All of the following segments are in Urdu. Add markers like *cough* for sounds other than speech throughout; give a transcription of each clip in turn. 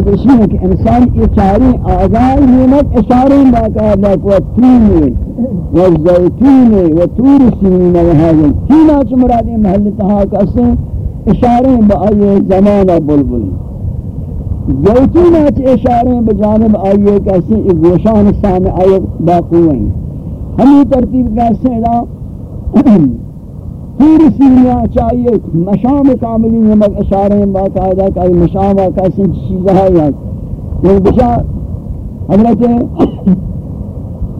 ہے کہ انسان اشاری آغاز نعمت اشاری باقاعدہ کو تین و زیتون و تور سنین و حاضر تین آچ مرادی محل تہا کسے اشاری با آئیے زمان بلبل۔ زیتون آچ اشاری بجانب آئیے کسے گوشان سامع آئیے باقوئی ہمیں ترتیب کسے دا پوری سینیا چاہیے، مشام کاملی نمک اشارے ہیں باقاعدہ کہ مشام کا سن چیزہ ہے یہ بچا حضرت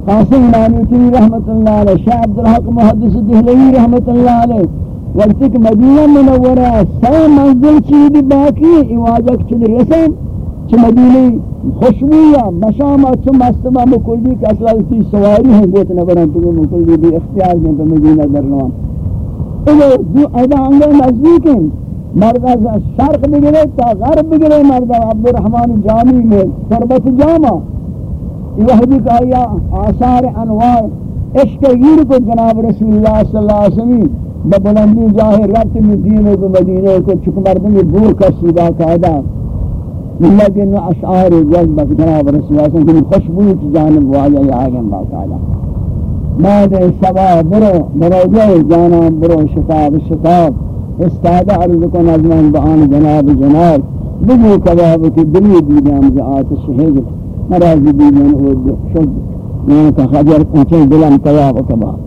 قاسم نانوتی رحمت اللہ علیہ شاہ عبدالحق محدث دہلوی رحمت اللہ علیہ، وقت کہ مدینہ منورہ سا منزل چیزی باقی ایواجک چل رسن چھ مدینہ خوشبویا مشام چھ مستمہ مکلی کہ اصلا اسی سواری ہیں، گوت نبران تو مکلی بھی اختیار دیں پہ مدینہ درنوان ایدا انگل نزدیک ہیں مرد از شرق بگرے تا غرب بگرے مرد عبد الرحمن جامی میں سربت جامع. یہ حدیث کہا آثار انوار، عشق گیر کو جناب رسول اللہ صلی اللہ علیہ وسلم ببلندی جاہے ربط مدینہ کو مدینہ کو چک مردمی بور کا سیدہ قائدہ لیکن اشعار جذبت جناب رسول اللہ صلی اللہ علیہ وسلم خوشبوئی کی جانب واجہ آگے باقاعدہ ماد سبا برو برو جاي جانا برو، شتاب شتاب. استعد عرض کن از من بآن جناب جناب. بگو کباب کی دلی دیدم ز آتش هجر. مرازی دیدن او شد. یعنی میں کا خجر پہنچے دلم کباب و *clears throat* کباب.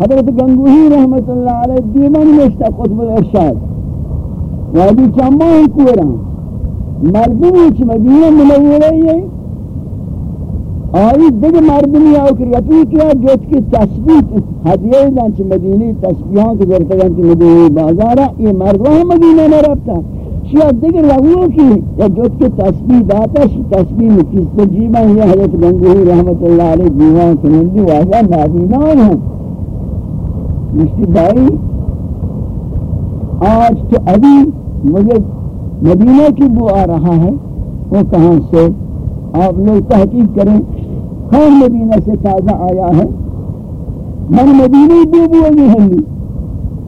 حضرت گنگوہی رحمت اللہ علیہ دیمان نشتا قطب الارشاد وادی چمان کورا مردمی چھ مدینہ منورہ یہ آئی دیگه مردمی آو که رفیقی ها جوت کی تثبیت هدیه دن چه مدینی تثبیحان که درتگن چه مدینی بازارا یہ مردم هم مدینه نرفتا شیعه دیگه رویو کی یا جوت کی تثبیح داتا شی تثبیح مکیز تجیبا یہ حضرت گنگوہی رحمت اللہ علیہ دیوان کنندی واجہ نابینان ہیں۔ مشتی بھائی، آج تو ابھی مجھے مدینہ کی بو آ رہا ہے، وہ کہاں سے؟ آپ لوگ تحقیق کریں۔ کون مدینہ سے تازہ آیا ہے۔ من مدینہ دو بو گئی ہنی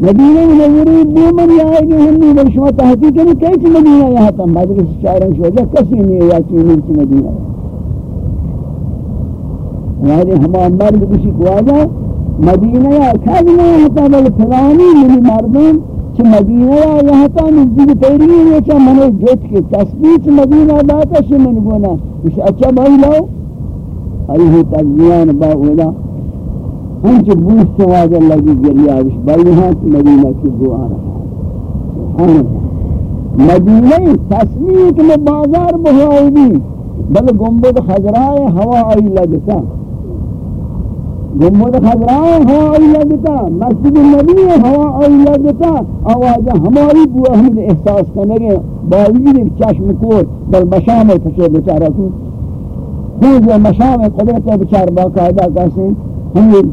مدینہ منوری دو من آئے گی ہنی بل شما تحقیق کریں کیسی مدینہ یہاں تھا؟ مدرس شاعران شوجہ کسی نہیں ہے، یا چینی کی مدینہ یعنی ہما مرد کسی کو آجا، مدینہ یا کھاگنا یہاں تھا، بل فلانی منی مردم چھ مدینہ یا یہاں تا نزدیک تیری ہے، چھ منے جوت کے تثبیت مدینہ داتا چھ من گونا۔ اچھا بھائی لو ایه تزیان با اولا ہنچ بوس سواز اللہ کی گریہ آبش آوش بلیہات مدینہ کی دعا رہا مدینہ تصمیق میں بازار بہوائی بھی بل گمبد خضرائے ہوا آئی لگتا۔ گمبد خضرائے ہوا آئی لگتا، مسجد نبی ہوا آئی لگتا۔ آوازہ ہماری بو احمد احساس کرنے باوجود چشم کور بل بشام پسے بچارہ کو خوز و مشام قدرت بچار باقاعدہ کسی ہمیں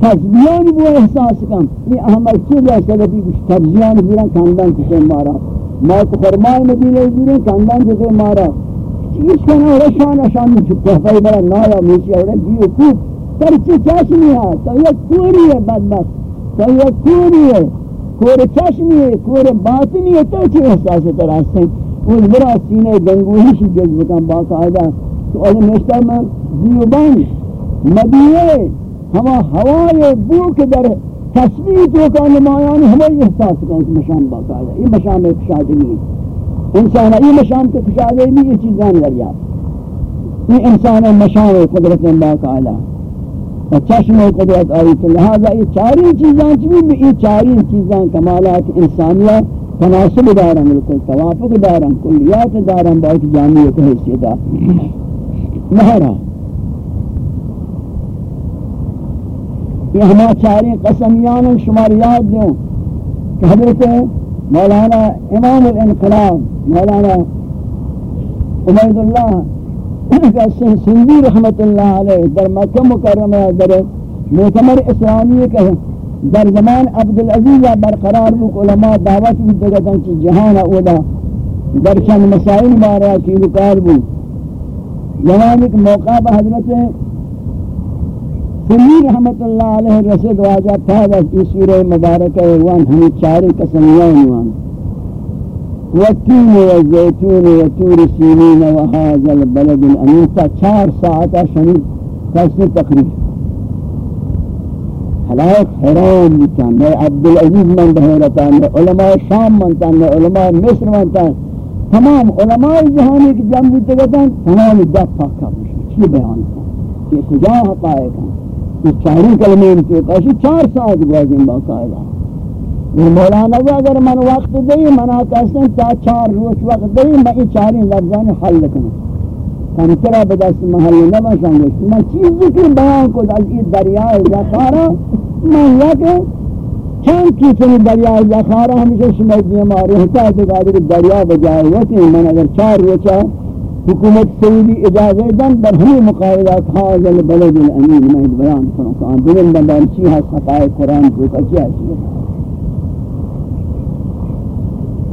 تجزیانی بو احساس کم یہ احمد کی لیے سببی کچھ تجزیانی بیران کاندان کسے مارا ما تو فرمائی مدینہ بیران کاندان کسے مارا اس کا نام رشان اشان میں چھتا ہے بڑا نایا میچی ہے دیو کوپ تر چی چاشمی ہے تو یہ کوری ہے بدبخت تو یہ کوری ہے کور چشمی ہے کور باطنی ہے تو چی احساس تراستے ہیں اس برا سینے گنگوہی شی جذب کم باقاعدہ تو اگر نشتہ میں زیوبان مدینے ہما ہوائے بو کے در تصویت ہو کا نمایانی ہمیں احساس کا اس مشام باقا ہے یہ مشام ایک شادی نہیں انسان یہ مشام کے کشادے نہیں یہ چیزان لگیا یہ انسان مشام قدرت باقا ہے چشم قدرت آئی تو لہذا یہ چاری چیزاں چیزیں یہ چاری چیزاں کمالات انسانیہ تناسب دارن بالکل توافق دارن کلیات دارن باقی جامعیت حیثیت مہرا یہ ہما چاریں قسمیان شمار یاد دوں کہ حضرت مولانا امام الانقلاب، مولانا عبید اللہ سندی رحمت اللہ علیہ در مکہ مکرمہ، در موتمر اسلامی کہ در زمان عبدالعزیز برقرار لوک علماء دعوت بھی دگتا چی جہان اولا در چند مسائل مارا کی لکار بھی زمان ایک موقع با حضرت سنی رحمت اللہ علیہ رسد واجہ تھا، بس اس سورہ مبارکہ وان ہمیں چارے قسمیاں وان والتين والزيتون وتور سينين وهذا البلد الأمين۔ چار ساعتا شنید کسی تقریب حلائق حرام بیتن میں عبدالعزیز من بحیرتان میں علماء شام منتان میں علماء مصر منتان تمام علماء جہانی کی جمع بیتے تمام دب پاکا بشن چی بیان کن یہ کجا حقائق ہیں یہ چاری کلمین انتو کاشی چار ساعت گوازیں باقاعدہ مولانا اگر من وقت دئی من آتا تا چار روز وقت دئی میں یہ چاری لفظان حل کنم کم ترا بدست محل نباشن گوشت من چیزی که بیان کد از این دریای زخارا من یک چند کیسنی دریای زخارا ہمیشہ شما دیم آره حتا دکاری دریا بجائے وقتی من اگر چار روچا حکومت سعودی اجازه دن در همه مقابلات حاضر البلد الامین، میں بیان کنم کہ آن دلن بندان چی هست حقائق قرآن کو کچی ہے چی ہے۔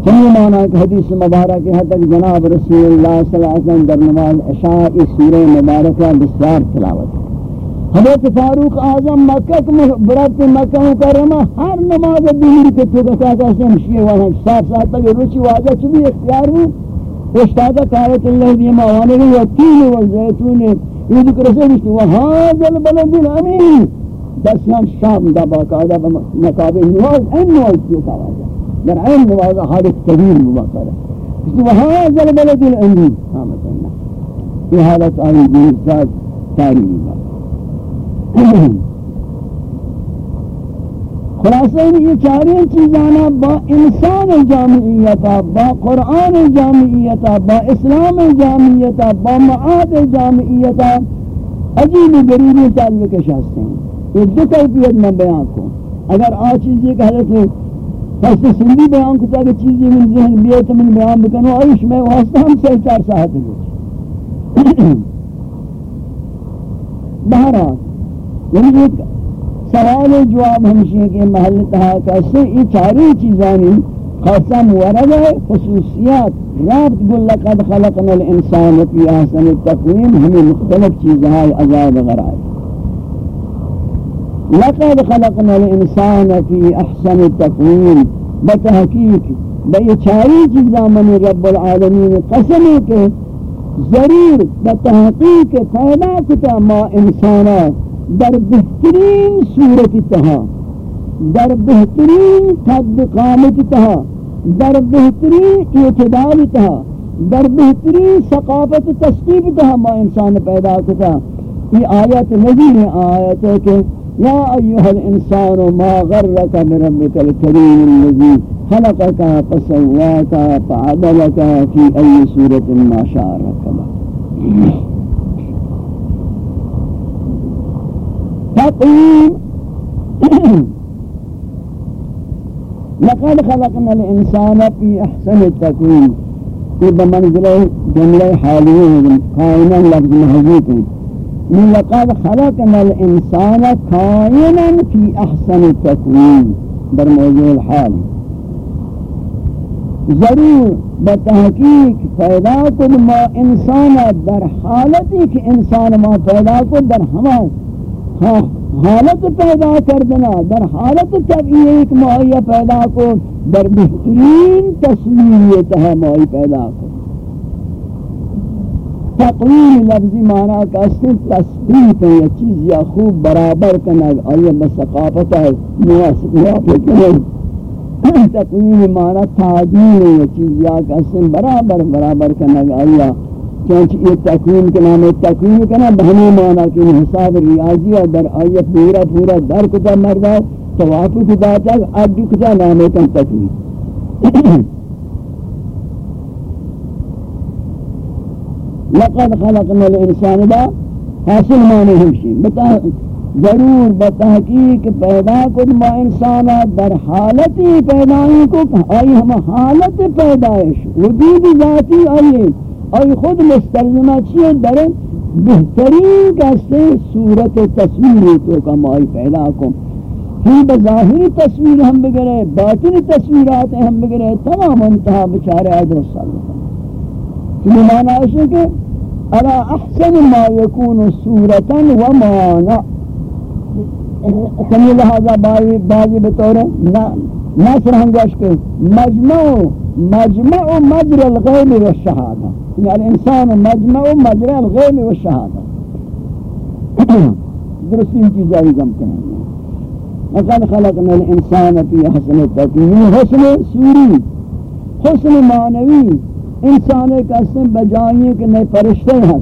چنی معنی کہ حدیث مبارک ہے تک جناب رسول اللہ صلی اللہ علیہ وسلم در نماز عشاء اس سورہ مبارکہ بسیار تلاوت ہے۔ حضرت فاروق اعظم مکہ کے برات مکہ مکرمہ ہر نماز دیر کے تو کہتا ہے کہ شیعہ وہاں صاف صاف تک روچی واجہ چبی اختیار ہوں استاد قائت اللہ دی موانے و تین و زیتون یہ ذکر سے نہیں وہاں البلد الامین. دسیان شام دا باقاعدہ مقابل نواز این نواز کیوں کہا در عین مواضع حالت کبیر مباقرہ اس وهذا البلد الامین. ہاں، آمد اللہ یہ حالت آئی دین ساتھ تاریخی بات *coughs* خلاصہ یہ چارے چیزانا با انسان جامعیتا با قرآن جامعیتا با اسلام جامعیتا با معاد جامعیتا عجیب غریبی تعلق شاستے ہیں. یہ دو کیفیت میں بیان کو اگر آ چیزیں کہ حضرت پس سندی بیان کتا کہ چیزی من ذہن بیت من بیان بکنو، آئیش میں واسطہ ہم سے چار ساعت ہو *coughs* بہرحال یعنی ایک سوال جواب ہمشی کہ محل تہا کیسے یہ چاری چیزانی خاصا مورد ہے، خصوصیات۔ رابط گل لقد خلقنا الانسان فی احسن التقویم، ہمیں مختلف چیزہاں عذاب غرائے لقد خلقنا الانسان في احسن التقويم بتحقیق بے چاری چیزاں من رب العالمین قسم ہے کہ ضرور بتحقیق پیدا کتا ما انسانا۔ در بہترین صورت تہا، در بہترین قد قامت تہا، در بہترین اعتدال تہا، در بہترین ثقافت تسقیب تہا ما انسان پیدا کتا۔ یہ آیت نظیر آیت ہے کہ يا أيها الإنسان ما غرك بربك الكريم الذي خلقك فسواك فعدلك في أي سورة ما شاء ركبك تقويم *clears throat* لقد خلقنا الإنسان في أحسن التقويم. في بمنزل جملة حالية قائما لفظ محذوف. من لقد خلقنا الانسان كائنا في احسن التكوين در موضوع الحال. ضرور بتحقیق پیدا کن ما انسان در حالتی کہ انسان ما پیدا کن، در ہما ہاں، حالت پیدا کردنا، در حالت طبیعی کہ ما پیدا کن، در بہترین تصویریت ہے ما پیدا کن۔ تقویم لفظی معنی کا صرف تثبیت ہے، یہ چیز یا خوب برابر کرنا آیا بثقافت ہے موافق ہے تقویم معنی تعدیل ہے، یہ چیز یا کا صرف برابر برابر کرنا آیا چونچہ یہ تقویم کے نام ہے، تقویم کرنا بہنی معنی کی حساب ریاضی اور در آیا پورا پورا در کتا مردہ توافق داتا اب کتا نام ہے تقویم۔ لقد خلقنا الانسان دا حاصل معنی ہمشی۔ بتا ضرور بتحقیق پیدا کن ما انسانا در حالتی پیدایی کو، آئی ہم حالت پیدایش وجود ذاتی آئی آئی خود مستلزمہ چیئے در بہترین کسے صورت تصویر تو کم آئی پیدا کن۔ ہی بظاہری تصویر ہم بگرے، باطنی تصویرات ہم بگرے، تمام انتہا بچارے عدر صلی اللہ علیہ وسلم یہ معنی ہے کہ ارا احسن ما يكون صورتا ومانا کمی لہذا بائی باجی بطور نصر ہم گوش کے مجمع مجمع مجر الغیب و شہادہ یعنی انسان مجمع مجر الغیب و شہادہ *clears throat* درستی چیز آئی گم لقد خلقنا الانسان في حسن تقویم یعنی حسن سوری، حسن معنوی. انسان ایک اسم بجائیے کہ نئے فرشتے ہیں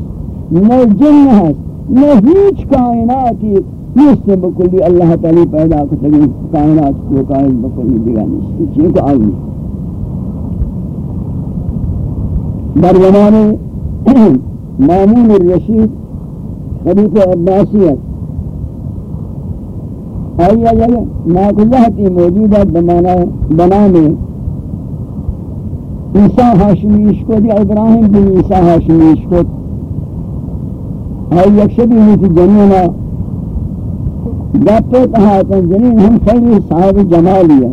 نئے جن ہیں نئے ہیچ کائناتی نیست بکلی اللہ تعالی پیدا کو تگی کائنات کو قائم بکلی دیگا نیست. چیئے کو آئی در زمان *clears throat* مامون الرشید خلیف عباسیت آئی آئی آئی ناکلہتی موجودہ بمانا بنانے عیسیٰ حاشمیش کو دی ابراہیم بن عیسیٰ حاشمیش کو آئی یک شبی ہوئی تھی جنینا گپے کہا کہ جنین ہم خیلی صاحب جمالی ہے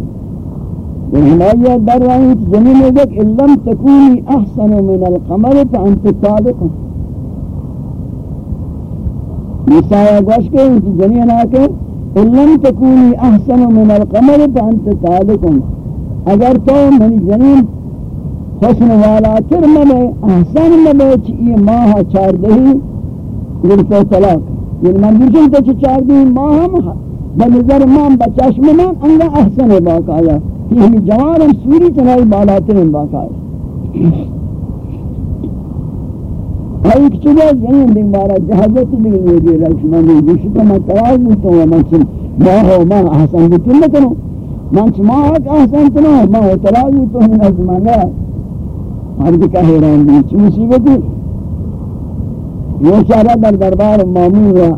والهماية برعيت جميل ذلك إن لم تكوني أحسن من القمر فأنت صادقة مثال گوش کہ إنت جنین آکے إن لم تكوني أحسن من القمر فأنت صادق. اگر تو من جنین حسن والا تر من أحسن من چی ماہ چاردہی گرتو طلاق. یعنی من دیشن تو چی چاردہی ماہ ہم بنظر من بچشم من انگا احسن باقایا. کہ ہمیں جوان ہم سوری چنائی بالاترین باقایا ہائی ایک چیزا جنین یعنی دن بارا جہازت بھی یہ دی رکشمان دی جوشتا میں تراز بوتا ہوں من چن ماہ ہو ماہ احسن بوتا نکنو من چن ماہ احسن تنو ماہ تراز بوتا ہوں از مانا ہر دکا حیران دی چی مصیبتی یہ چارہ در دربار مامون را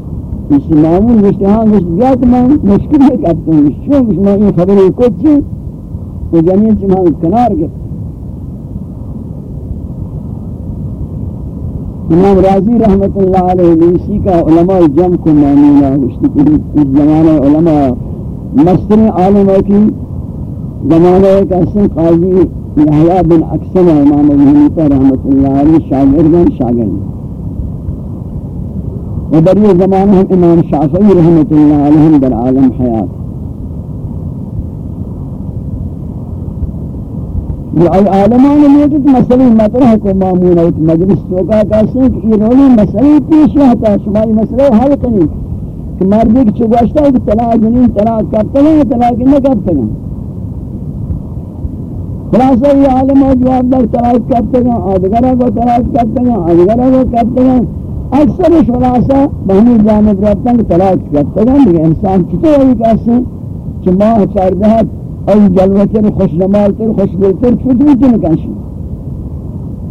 اس مامون گشتے ہاں گشت گیا کہ میں مشکل ہے کرتا ہوں چون گشت میں یہ خبر کچھ چی وہ جنین چی کنار گفت امام راضی رحمت اللہ علیہ لیسی کا علماء جم کو مامونہ گشتی کہ اس زمانہ علماء مستر عالم کی زمانہ ایک اصل قاضی یحییٰ بن اکسن امام ابو حنیفہ رحمت اللہ علیہ شاگردن شاگردن و در یہ زمان ہم امام شافعی رحمت اللہ علیہم در عالم حیات یہ ای عالمان نے کہ مسئلہ مطرح کو مامون ہے، مجلس چوکا کہتے ہیں کہ یہ رولی مسئلہ پیش رہتا شما یہ مسئلہ حل کریں۔ کہ مردی کی چگوشتا ہے کہ طلاق جنین طلاق کرتے ہیں طلاق نہ کرتے ہیں خلاصہ یہ عالم جواب در طلاق کرتے ہیں آدگرہ کو طلاق کرتے ہیں آدگرہ کو کرتے ہیں۔ اکثر خلاصہ بہنی جانب رہتا ہے کہ طلاق کرتا ہے انسان کتے ہوئی کہتے ہیں کہ ماہ چاردہت ای جلوتر خوش نمالتر خوش دلتر فتوی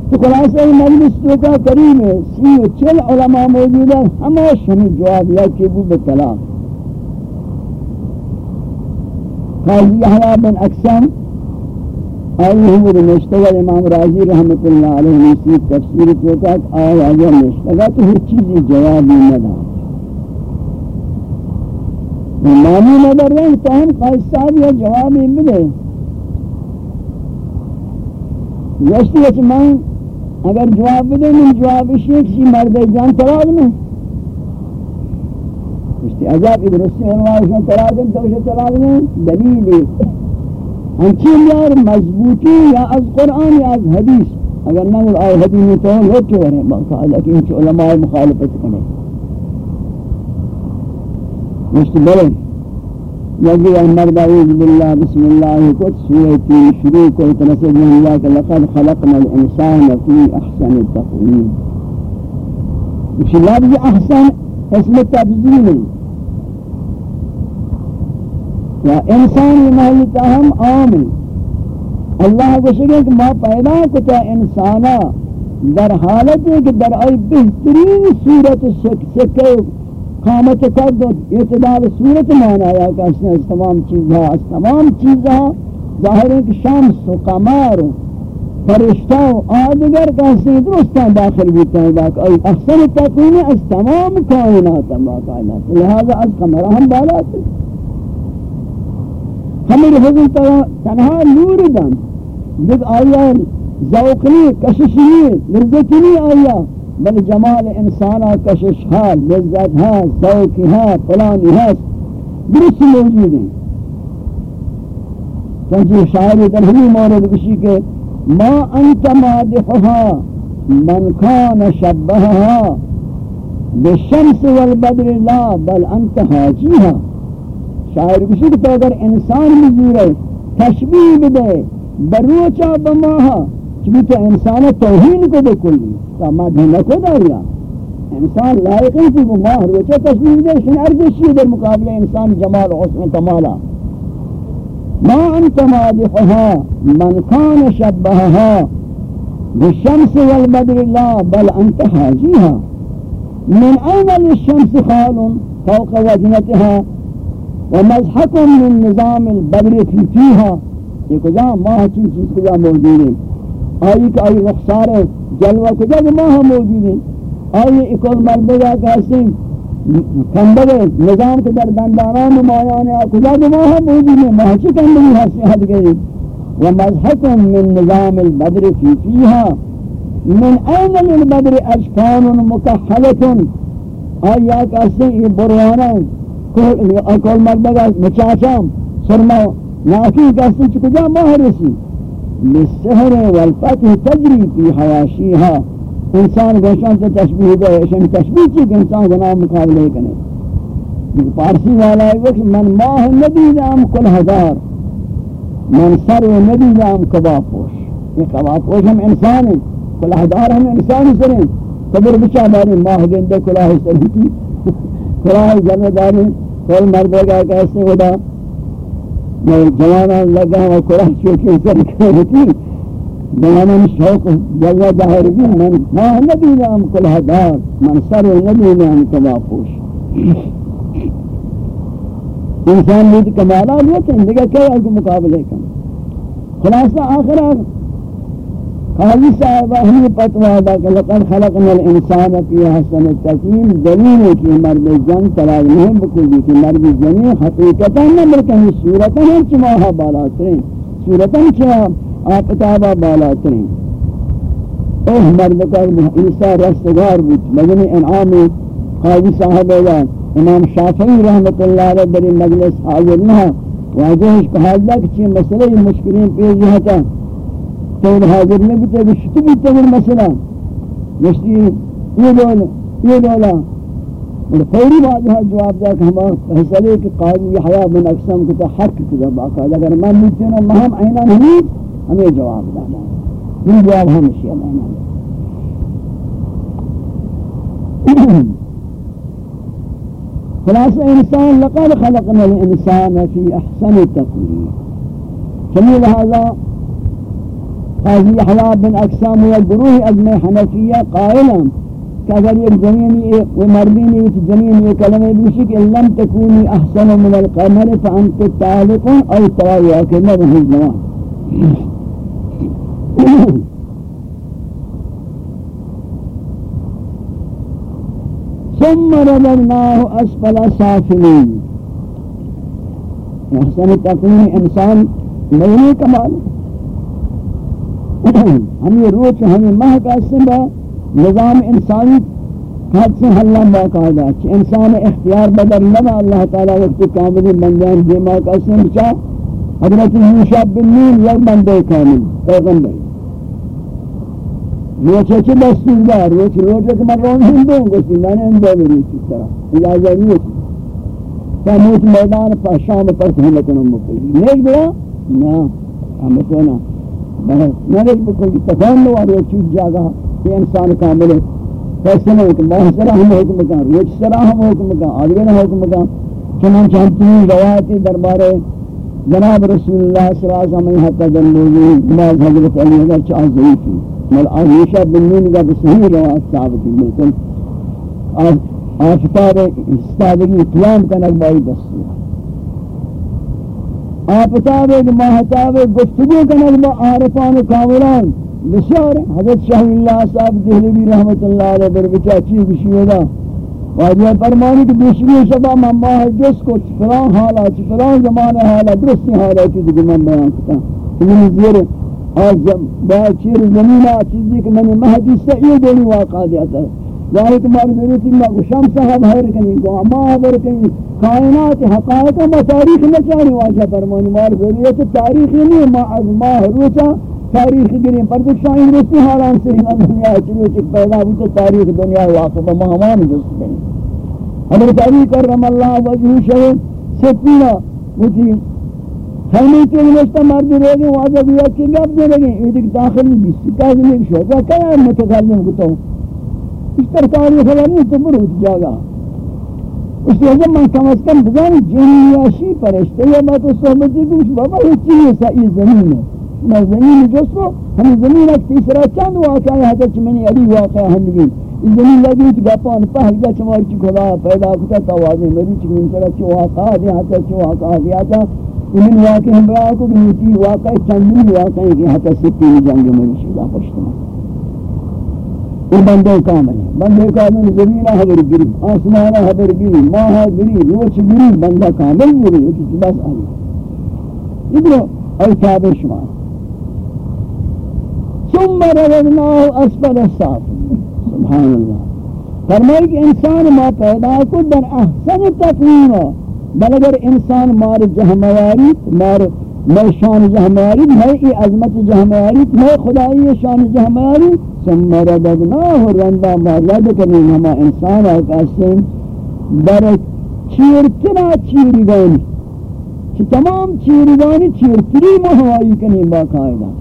تو خلاصہ یہ مجلس تو کا قریب ہے سی و چل علماء موجود ہے ہمیں ہمیں جواب یا کہ وہ بطلاق قاضی احیاء بن اقسام آئی حمد مشتغل امام راضی رحمت اللہ علیہ نسیب تفسیر توقات آیا آجا مشتغل تو ہر چیزی جوابی ندا مانی نظر رہے تو ہم قائد صاحب یا جوابی ملے۔ یشتی اچھ میں اگر جواب دے من جواب شیخ سی مرد جان تراغ میں یشتی عجاب ادرسی عنوان تراغ میں تو تراغ میں دلیل ہنچین یار مضبوطی یا از قرآن یا از حدیث۔ اگر نہ آئے حدیث میں تو ہو کیوں رہے باقاعدہ کہ انچ علماء مخالفت کرنے مشت بلے یجی امر دعوذ باللہ بسم اللہ کت سورتی شروع کو تنسل من اللہ کہ لقد خلقنا الانسان فی احسن تقویم. اسی لفظ احسن؟ اسم تبزیل ہے یا انسانی محلی ہم عام. اللہ کو شکر کہ ما پیدا کتا انسانا در حالت ہے کہ در آئی بہترین صورت سکے قامت قد اعتدال صورت مانا یا کہ اس نے اس تمام چیزها اس تمام چیزها ظاہر ہے کہ شمس و قمار و فرشتہ و آدگر کا اس نے درستان داخل بیتا ہے باقا احسن تقویم از تمام کائنات باقا لہذا از قمرہ ہم بالا تھے ہمیں حضور تنہا نور دن۔ جب آیا ذوقنی، کششنی، لذتنی آیا۔ بل جمال انسانا کشش ہا لذت ہا ذوق ہا فلانی ہا درست موجود ہیں۔ چونچہ شاعر در مورد کشی کے ما انت مادحها، من کان شبہها بالشمس والبدر لا، بل انت حاجیها۔ شاعر کشی کہ تو اگر انسان مزور ہے تشبیح بدے بروچا بماہا چبی تو انسان توہین کو دے کلی تا ما دھنہ کو داریا انسان لائق ہے کہ وہ ماہ روچا تشبیح دے شن ارزشی در مقابلہ انسان جمال حسن کمالا۔ ما أنت مادحها من كان شبهها بالشمس والبدر لا، بل أنت حاجيها من أين للشمس خال فوق وجنتها ومزحك من نظام البدر في فيها یہ کجا ماہ چیز چیز کجا موجود ہے؟ آئی کہ آئی رخصار جلوہ کجا ماہ موجود ہے آئی اکول مردگا کہتے ہیں کندگے نظام کے در دندانان مایان کجا دماغ موجود ہیں ہے محچی کندگی حسی ہاں حد گئی ومزحکم من نظام البدر فی فیہا۔ من این للبدر اشکان مکحلت آیا کسی یہ بروانا اکول مردگا مچاچام، سرما۔ ناکی کسی چکجا ماہ رسی۔ للسحر والفتح تجری فی حواشیها انسان گوشان سے تشبیح دے اشن تشبیح چی کہ انسان گناہ مقابلے کنے پارسی والا ہے کہ من ماہ نبی نام کل ہزار، من سر نبی نام کبا پوش۔ یہ کبا پوش ہم انسان ہیں، کل ہزار ہم انسان سریں قبر بچا داری ماہ گندے، کلاہ سریں کی *laughs* کلاہ جمع داری کل مردے گا کیسے ہودا میں جوانا لگا ہوا کلاہ چوکی سر کرتی بيانا شوق جلوہ ظاہر بھی من ماہ نبی نام كل هدار من سر نبی نام كباپوش انسان بھی کمالا لیتا ہے دیکھا کیا ہے مقابلے کا خلاصہ آخر آخر قاضی صاحب، ہمیں پتوا دا کہ لقد خلقنا الانسان فی حسن التقویم دلیل ہے کہ مرد جن تلاق نہیں بکلی کہ مرد جنی حقیقتا نہ بلکہ صورتا ہم چماہا بالا کریں صورتا ہم چماہا آپ بالا کریں اوہ مرد کر عیسیٰ رستگار بود مجن انعام قاضی صاحب ہے امام شافعی رحمت اللہ علیہ بری مجلس حاضر نہ واجہش کہا دا کہ چی مسئلہ مشکلیں پیش جہتا غفلتين حاضر نبته بھی بتمر مثلا؟ مشتی یہ لولا یہ لولا اور فوری واضح جواب دیا کہ ہم فیصلے کے قاضی حیا بن أقسام کو تو حق کی جب باقاعدہ اگر میں مجھے نہ مہم عینا نہیں ہمیں جواب دینا یہ جواب ہم سے لینا خلاص إنسان لقد خلقنا الإنسان في أحسن تقويم. جميل هذا. قاضی احیاء بن اقسام و گروہ ازم حنفیہ قائلا کہ اگر ایک جنینی و مردینی کلمہ کہ لم تکونی احسن من القمر فانت تعلق أو توائی اکرنا بہی زمان ثم رددناه اسفل سافلين احسن تقویم انسان نہیں کمال. ہمیں روچ ہمیں ماہ کا سنبا نظام انسانی حد سے حلہ باقاعدہ چھ انسان اختیار بدر لنا اللہ تعالیٰ وقت کاملی بندیان دیما کا سنبچا حضرت موسیٰ بن نون یک بندے کامل، پیغمبر۔ روچے چھ دستور دار روچ روچے کہ من رون ہندوں گوشتی میں نے اندو میری چیز طرح اجازہ نہیں ہوتی کہ میدان پر، شام پر سہمتنوں مکلی نیک بڑا؟ نا ہمتونا نیک بکلی تفہم لو آرے چیز جاگا کہ انسان کامل ہے۔ فیصلہ ہے کہ ماہ سرا ہم حکم کان روچ سرا ہم حکم کان آدھگے حکم کان چنانچہ ہم تین روایتی دربارے۔ جناب رسول اللہ صلی اللہ علیہ وسلم حتی دلوگی جناب حضرت علی اگر چاہ ضعیفی مل عائشہ بن نون کا صحیح روایت ثابت ہے، بالکل۔ آفتاب استادگی اسلام کا نقبائی دستور آفتاب ماہتاب گفتگو کا نقبہ عارفان کاملان بسیار حضرت شاہ اللہ صاحب دہلوی رحمت اللہ علیہ بربچہ چیز بشیودا واجہ فرمانی کہ بیشمی شبہ من ماہ جس کو فلان حالا چی فلان زمان حالا درستی حالا چی دیکھ من بیان کتا یہ زیر آج با چیر زمینہ، چیزی کہ میں نے مہدی سے یہ دونی واقع دیتا ہے ظاہر تمہاری ضرورت اللہ کو شمس صاحب حیر کنی کو اما حیر کنی، کائنات حقائق ما تاریخ نہ چاہنی واجہ فرمانی مار ضرورت تاریخ نہیں ما از ماہ روچا تاریخ گریں پر دیکھ شاہین رسی حالان سے دنیا چلو چک پیدا ہوتا تاریخ دنیا واقع با مہمان جس کنی. حضرت علی کرم اللہ وجہ شہر ستینا مجھے ہمیں کے نشتہ مرد رہے واجہ بھی اچھی گپ دے لگے یہ داخل نہیں بیسی کہا کہ نہیں شوکا کیا متقلم کتا ہوں؟ اس طرح تاریخ نہیں تو برو جاگا اس لیے من کم از کم بزانی جنیاشی پرشتے یا بات صحبتی کچھ بابا یہ چیز ہے، یہ زمین ہے۔ میں زمین جسو ہم زمین ایک تیسرا چند واقعہ ہے حتی چمنی علی واقعہ ہندگی اس زمین لگی تو گپان پہل جا چماری چی خدا پیدا کتا توازی مری چی، من طرح چی واقعہ دیا حتی چی واقعہ دیا تھا۔ ان واقعہ ہم بیان کو کہ واقعہ چندی واقعہ ہے کہ حتی سپی جنگ مری شیدہ پشتنا یہ بندے کامل ہیں۔ بندے کامل زمینہ حبر گری، آسمانہ حبر گری ماہا گری روچ گری، بندہ کامل گری یہ کسی بس آئی۔ ادھر اے تابع شمار ثم رددناه اسفل الصاف۔ سبحان اللہ۔ فرمائی کہ انسان ما پیدا کو در احسن تقویم۔ بل اگر انسان مار جہمیاری مار میں شان جہمیاری میں ای عظمت جہمیاری میں خدای شان جہمیاری ثم رددناه رندا ما رد کنیم ہما انسان آکاسیم در چیرتنا چیرگانی چی تمام چیرگانی چیرتری مہوائی کنیم باقاعدہ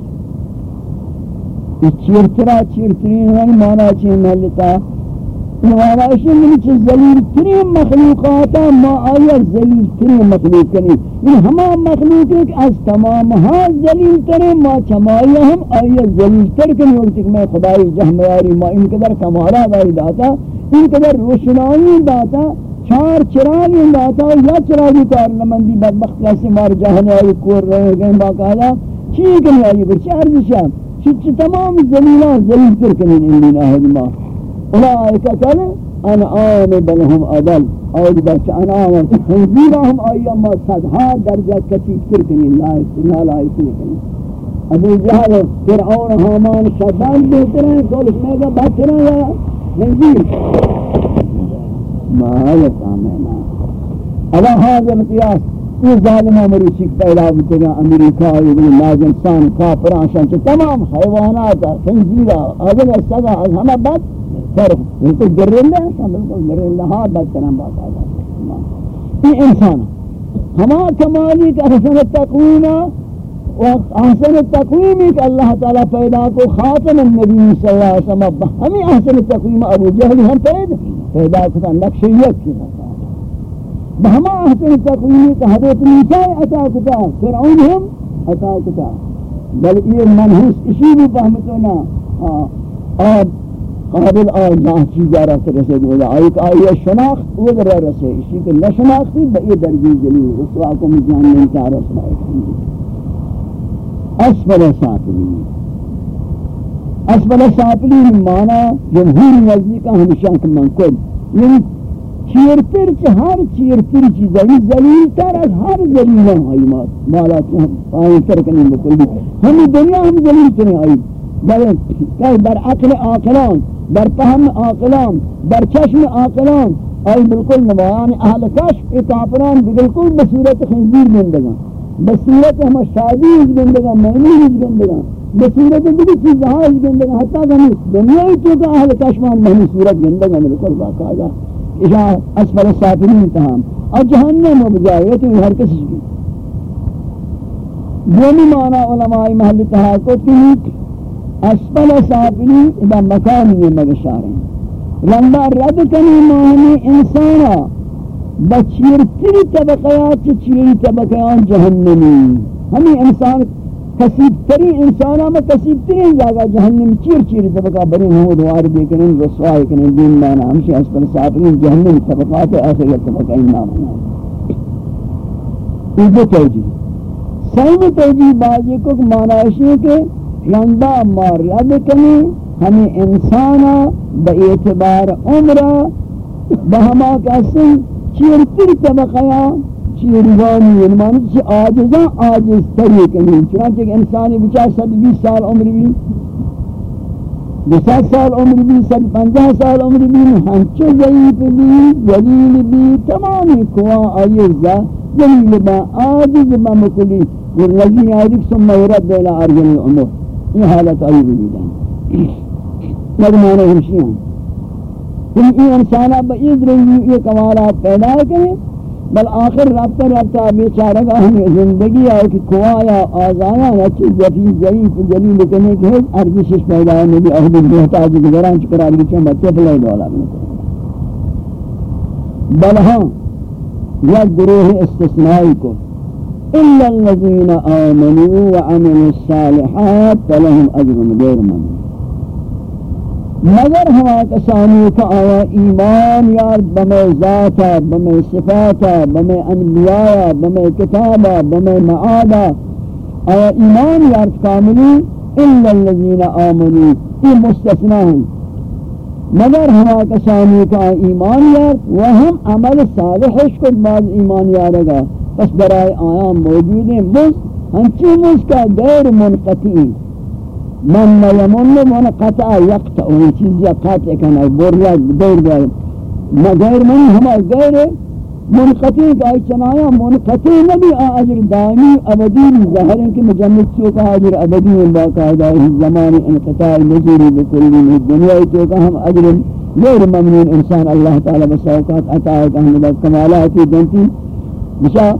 چیرترا چیرتری مانا چیز ملتا وانا من چیز ذلیل ترین مخلوقاتا ما آیا ذلیل ترین مخلوق کنی یہ یعنی ہما مخلوق ایک از تمام ہاں ذلیل ترین ما چمائی ہم آیا ذلیل تر کنی وقت کہ میں خدای جہمیاری ما ان قدر کمالا داری داتا ان قدر روشنائی داتا، چار چراغی داتا یا چراغی کارنمندی بدبخت کیسے مار جہمیاری کور رہے گئے باقالا چی کنی آئی برچی عرضشا چی تمام ذلیلہ ذلیل تر کنی انہی ناہد ما اولئك كان انعام بلهم اضل اور بچ انعام خنزیرهم ایام صدها درجہ کتی کرکنی لا استنا لا استنا ابو جہل فرعون حامان شیطان بہتر ہیں کول اس میں کا بہتر ہیں یا خنزیر ما ہے کامنا الا هذا القياس یہ ظالم امریکی پیدا ہوتے ہیں امریکہ اور ناجنسان کافران شان. تمام حیوانات خنزیرہ اگر سزا ہمیں بات فرق یہ تو گرندہ ہے بالکل گرندہ ہاں کرنا بات آ یہ إنسان. ہما کمالی کا حسن تقویم و احسن تقویم کہ اللہ تعالی پیدا کو خاتم النبی صلی اللہ علیہ وسلم ہمیں أحسن تقویم أبو جہل ہم پیدا پیدا کتا نقشیت کی بہما أحسن تقویم کہ حضرت نیساء عطا کتا فرعون ہم عطا کتا بل یہ منحوس اسی بھی فہمتونا آب قابل آئی ناہ چیزا رہا سے رسے دولا آئی کہ آئی شناخت، وہ در رسے اسی کہ نشناختی بئی درجی جلی رسوا کو مجھان نہیں کہا رسنا اسفل ساپلی اسفل ساپلی مانا جمہور نزدی کا ہمیشہ کہ من کل یعنی چیرتر چی ہر چیرتر چیزا یہ ذلیل تر از ہر ذلیل آئی مالا آئی ترکنی بکل ہمیں دنیا ہم ذلیل ترین آئی۔ در عقل آقلان در فهم عاقلان در چشم عاقلان ای بالکل نوایان اهل کشف اتافران بالکل بصورت خنزیر بندگان بصورت ہم شادی بندگان معنی بندگان بصورت دیگر چیزها بندگان حتی کہ دنیای تو کا اهل کشفان معنی صورت بندگان بالکل باقاعدہ اشاء اسفل سافلین تمام اور جہنم و بجائے تو ہر کسی کی۔ دومی معنی علماء محل تحاقق کی۔ اسفل سافلی اذا مکانی مگشاریں رندا رد کنی معنی انسانا بچیرتری طبقیات چیری طبقیات جہنمی. ہمیں انسان کسیب تری انسانا میں کسیب تری جاگا جہنم چیر چیر طبقہ بری ہوں دوار بے کریں رسوائی کریں دین مانا ہمشہ اسفل سافلی جہنم طبقات آخر طبقہ امام یہ دو توجیہ. سائن توجیہ بازی کو معنی ہے کہ رندا مارد کنی ہمیں انسانا با اعتبار عمرہ بہما کسن چیرتر طبقیا چیرگانی یعنی چی آجزا آجز تری کنی چنانچہ کہ انسانی بچار صد بیس سال عمر بھی بسات سال عمر بھی سب پنجہ سال عمر بھی ہنچو ضعیف بھی جلیل بھی تمامی کوا آئیزا جلیل با آجز با مکلی والرجین آدک ثم يرد الى ارجل العمر. یہ حالت آئی بھی دیں مدمانے ہمشی ہیں تم یہ انسانہ با ایز رہی یہ کمالات پیدا کریں، بل آخر رابطہ رابطہ بیچارہ گا ہمیں زندگی آئے کہ کوایا، آزایا نچی جفی، ضعیف، جلیل کنے کے ارزشش پیدا ہے نبی اہد محتاج گزران چکرار کی چند بچے پلے دولا بل ہاں یا گروہ استثنائی کو إلا الذين آمنوا وعملوا الصالحات فلهم أجر غير ممنون. مگر ہوا کسانی کا آیا ایمان یار، بمے ذاتا، بمے صفاتا، بمے انبیاء، بمے کتابا، بمے معادا. آیا ایمان یار کاملی؟ الا الذین آمنوا، یہ مستثنہ ہیں. مگر ہوا کسانی کا ایمان یار، وہم عمل صالحش کو بعض ایمان یارگا. پس برای آیا موجود ہیں۔ مز ہنچی مز غیر منقطعی من یمن من قطع یقطع، اون چیز یا قطع کنه برلا دور دور ما غیر من ہما غیر منقطع کا چنایا منقطع نبی اجر دائمی ابدی ظاہر ہے کہ مجمد چو کا اجر ابدی باقاعدہ زمان انقطاع نظری بکل دنیا تو کا ہم اجر غیر ممنون انسان اللہ تعالی بسوقات عطا ہے کہ ہم کمالات دنتی۔ مشا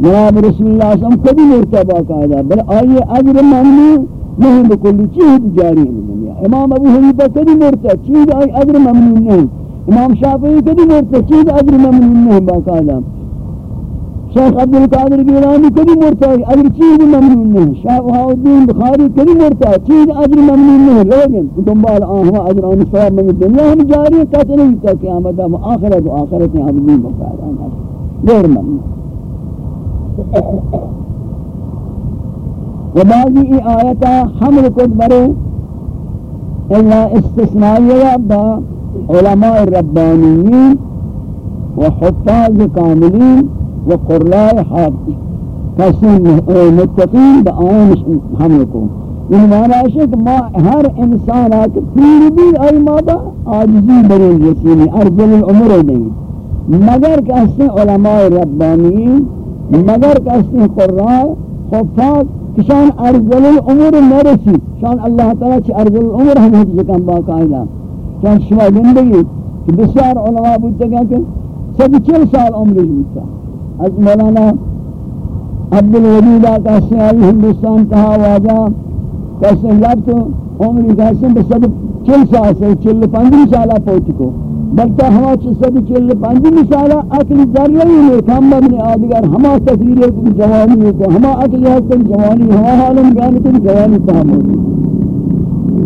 جناب رسول اللہ صلی اللہ علیہ وسلم کبھی مرتبہ قاعدہ بل آئیے اجر ممنون نہیں بکلی، چیز جاری ہے۔ دنیا امام ابو حنیفہ کدی مرتا چیز آئی ادر ممنون نہیں۔ امام شافعی کدی مرتا چیز ادر ممنون نہیں باقاعدہ شیخ عبدالقادر گیلانی کدی مرتا ہے ادر چیز ممنون نہیں۔ شاہ الدین بخاری کدی مرتا چیز ادر ممنون نہیں۔ لوگن دنبال آہوا ادر آنی صواب میں دنیا ہم جاری ہے کہتے نہیں تا قیامت آخرت و آخرت عبدالین بقاعدہ غیر ممنون۔ و بعضی ای آیتا حمل کد برے الا استثنائیہ با علماء ربانیین و حفاظ کاملین و قرلاء حافظ کسی متقین با آئین حمل ہے کہ ما ہر انسان آکے پیر بھی آئی مادا آجزی برین رسیلی ارجل العمر دیں مگر کہتے علماء ربانیین مگر کہتے قرآن حفاظ شان ارزل الامور نرسی، شان اللہ تعالی چھ ارزل الامور ہم حفظ کن باقاعدہ شان شما زندگی کہ بسیار علماء بودتا گیا کہ سب چل سال عمر بودتا از مولانا عبدالوجید آقا سیائی ہندوستان کہا واجہ کہتے ہیں لب تو عمری کہتے ہیں بسد چل سال سے چل پندر سالہ پہنچ کو بلکہ ہما چسد چل پانچ مثالا اکل ذریعی میں کام بابن آدگر ہما تفیر کو جوانی ہے ہما اکل حسن جوانی، ہما حالم جانتن جوانی تحمل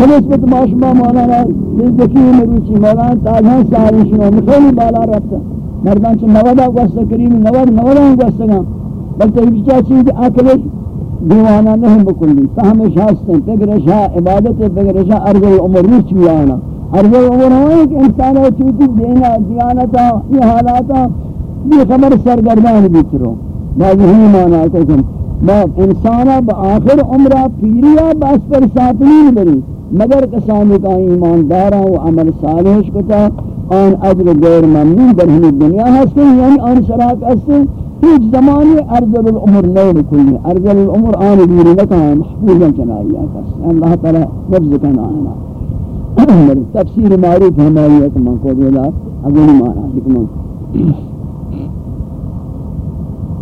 بنسبت ماشما مولانا زندگی مروچی مولانا تاجہاں ساری شنو مخیلی بالا رفتا۔ مردان چھ نودا گوستا کریم، نودا نودا گوستا گا بلکہ یہ چاہ چیز اکل دیوانا نہیں بکلی۔ فہمش ہستن پگرشا عبادت، پگرشا ارض العمر نیچ بھی آنا ہر وہ عمر ہوئے کہ انسان ہے چوتی دینا، دیانتا، یہ حالاتا، یہ خبر سرگردان بیترو بعضی ہی مانا کہ با انسانا با آخر عمرہ پیریا باس پر ساتنین بری مگر کسانی کا ایماندارا و عمل صالحش کتا آن اجر غیر ممنون در ہمی دنیا ہستے یعنی آن شراک ہستے ہیچ زمانی ارزل العمر نو بکلی ارزل العمر آن دیری لکا محفوظا چنائی آکس اللہ تعالی نفذ کنا آنا۔ تفسیر معروف ہماری ہے کہ من کو دیلا اگلی مانا حکمان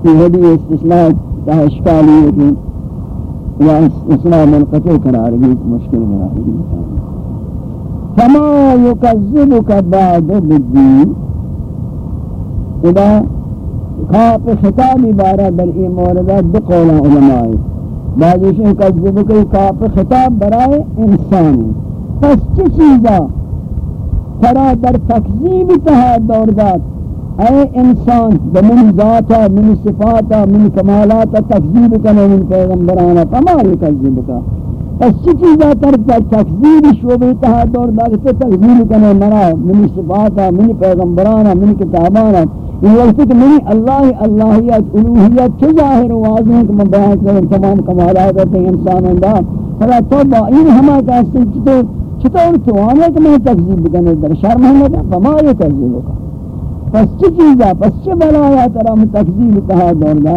یہ حدیث استثناء تا اشکالی ہے کہ یا استثناء منقطع قرار گئی مشکل قرار گئی فما يكذبك بعد بالدين اذا خاف خطاب بارہ در این موردہ دو قول علماء۔ بعض اشیاء يكذبك خاف خطاب برائے انسانی پس چی چیزا ترا در تکذیب تہا دور داد اے انسان بمن ذاتا، من صفاتا، من کمالاتا تکذیب کنے من پیغمبرانا پماری تکذیب کا پس چی چیزا تر تکذیب شعبی تہا دور داد تو تکذیب کنے منا من صفاتا، من پیغمبرانا، من کتابانا۔ یہ وقت کہ منی اللہ اللہیت الوحیت چو ظاہر واضح ہے کہ میں بیان کریں، تمام کمالات ہیں انسان اندام فلا توبہ این ہما کہتے ہیں کہ چطور توانے کہ میں تکذیب بکنے در شرم ہم لگا فما یہ تکذیب کا پس چی چیزا؟ پس چی بلایا ترا میں تکذیب کہا دور دا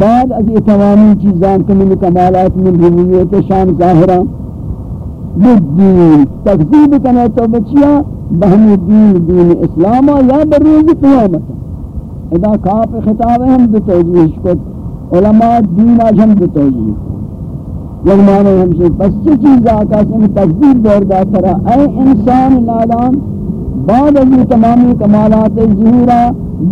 بعد از یہ تمامی چیزان کمی کمالات من ربویت شان ظاہرہ بالدین تکذیب کنے تو بچیا بہمی دین دین اسلام یا بروز قیامت. ادا کاپ خطاب ہم دو توجیح شکت علماء دین آج ہم دو توجیح یک معنی ہمشہ پس چی چیز آکا سے تجدید دور دا کرا اے انسان نادان بعد از تمامی کمالات ظہورا،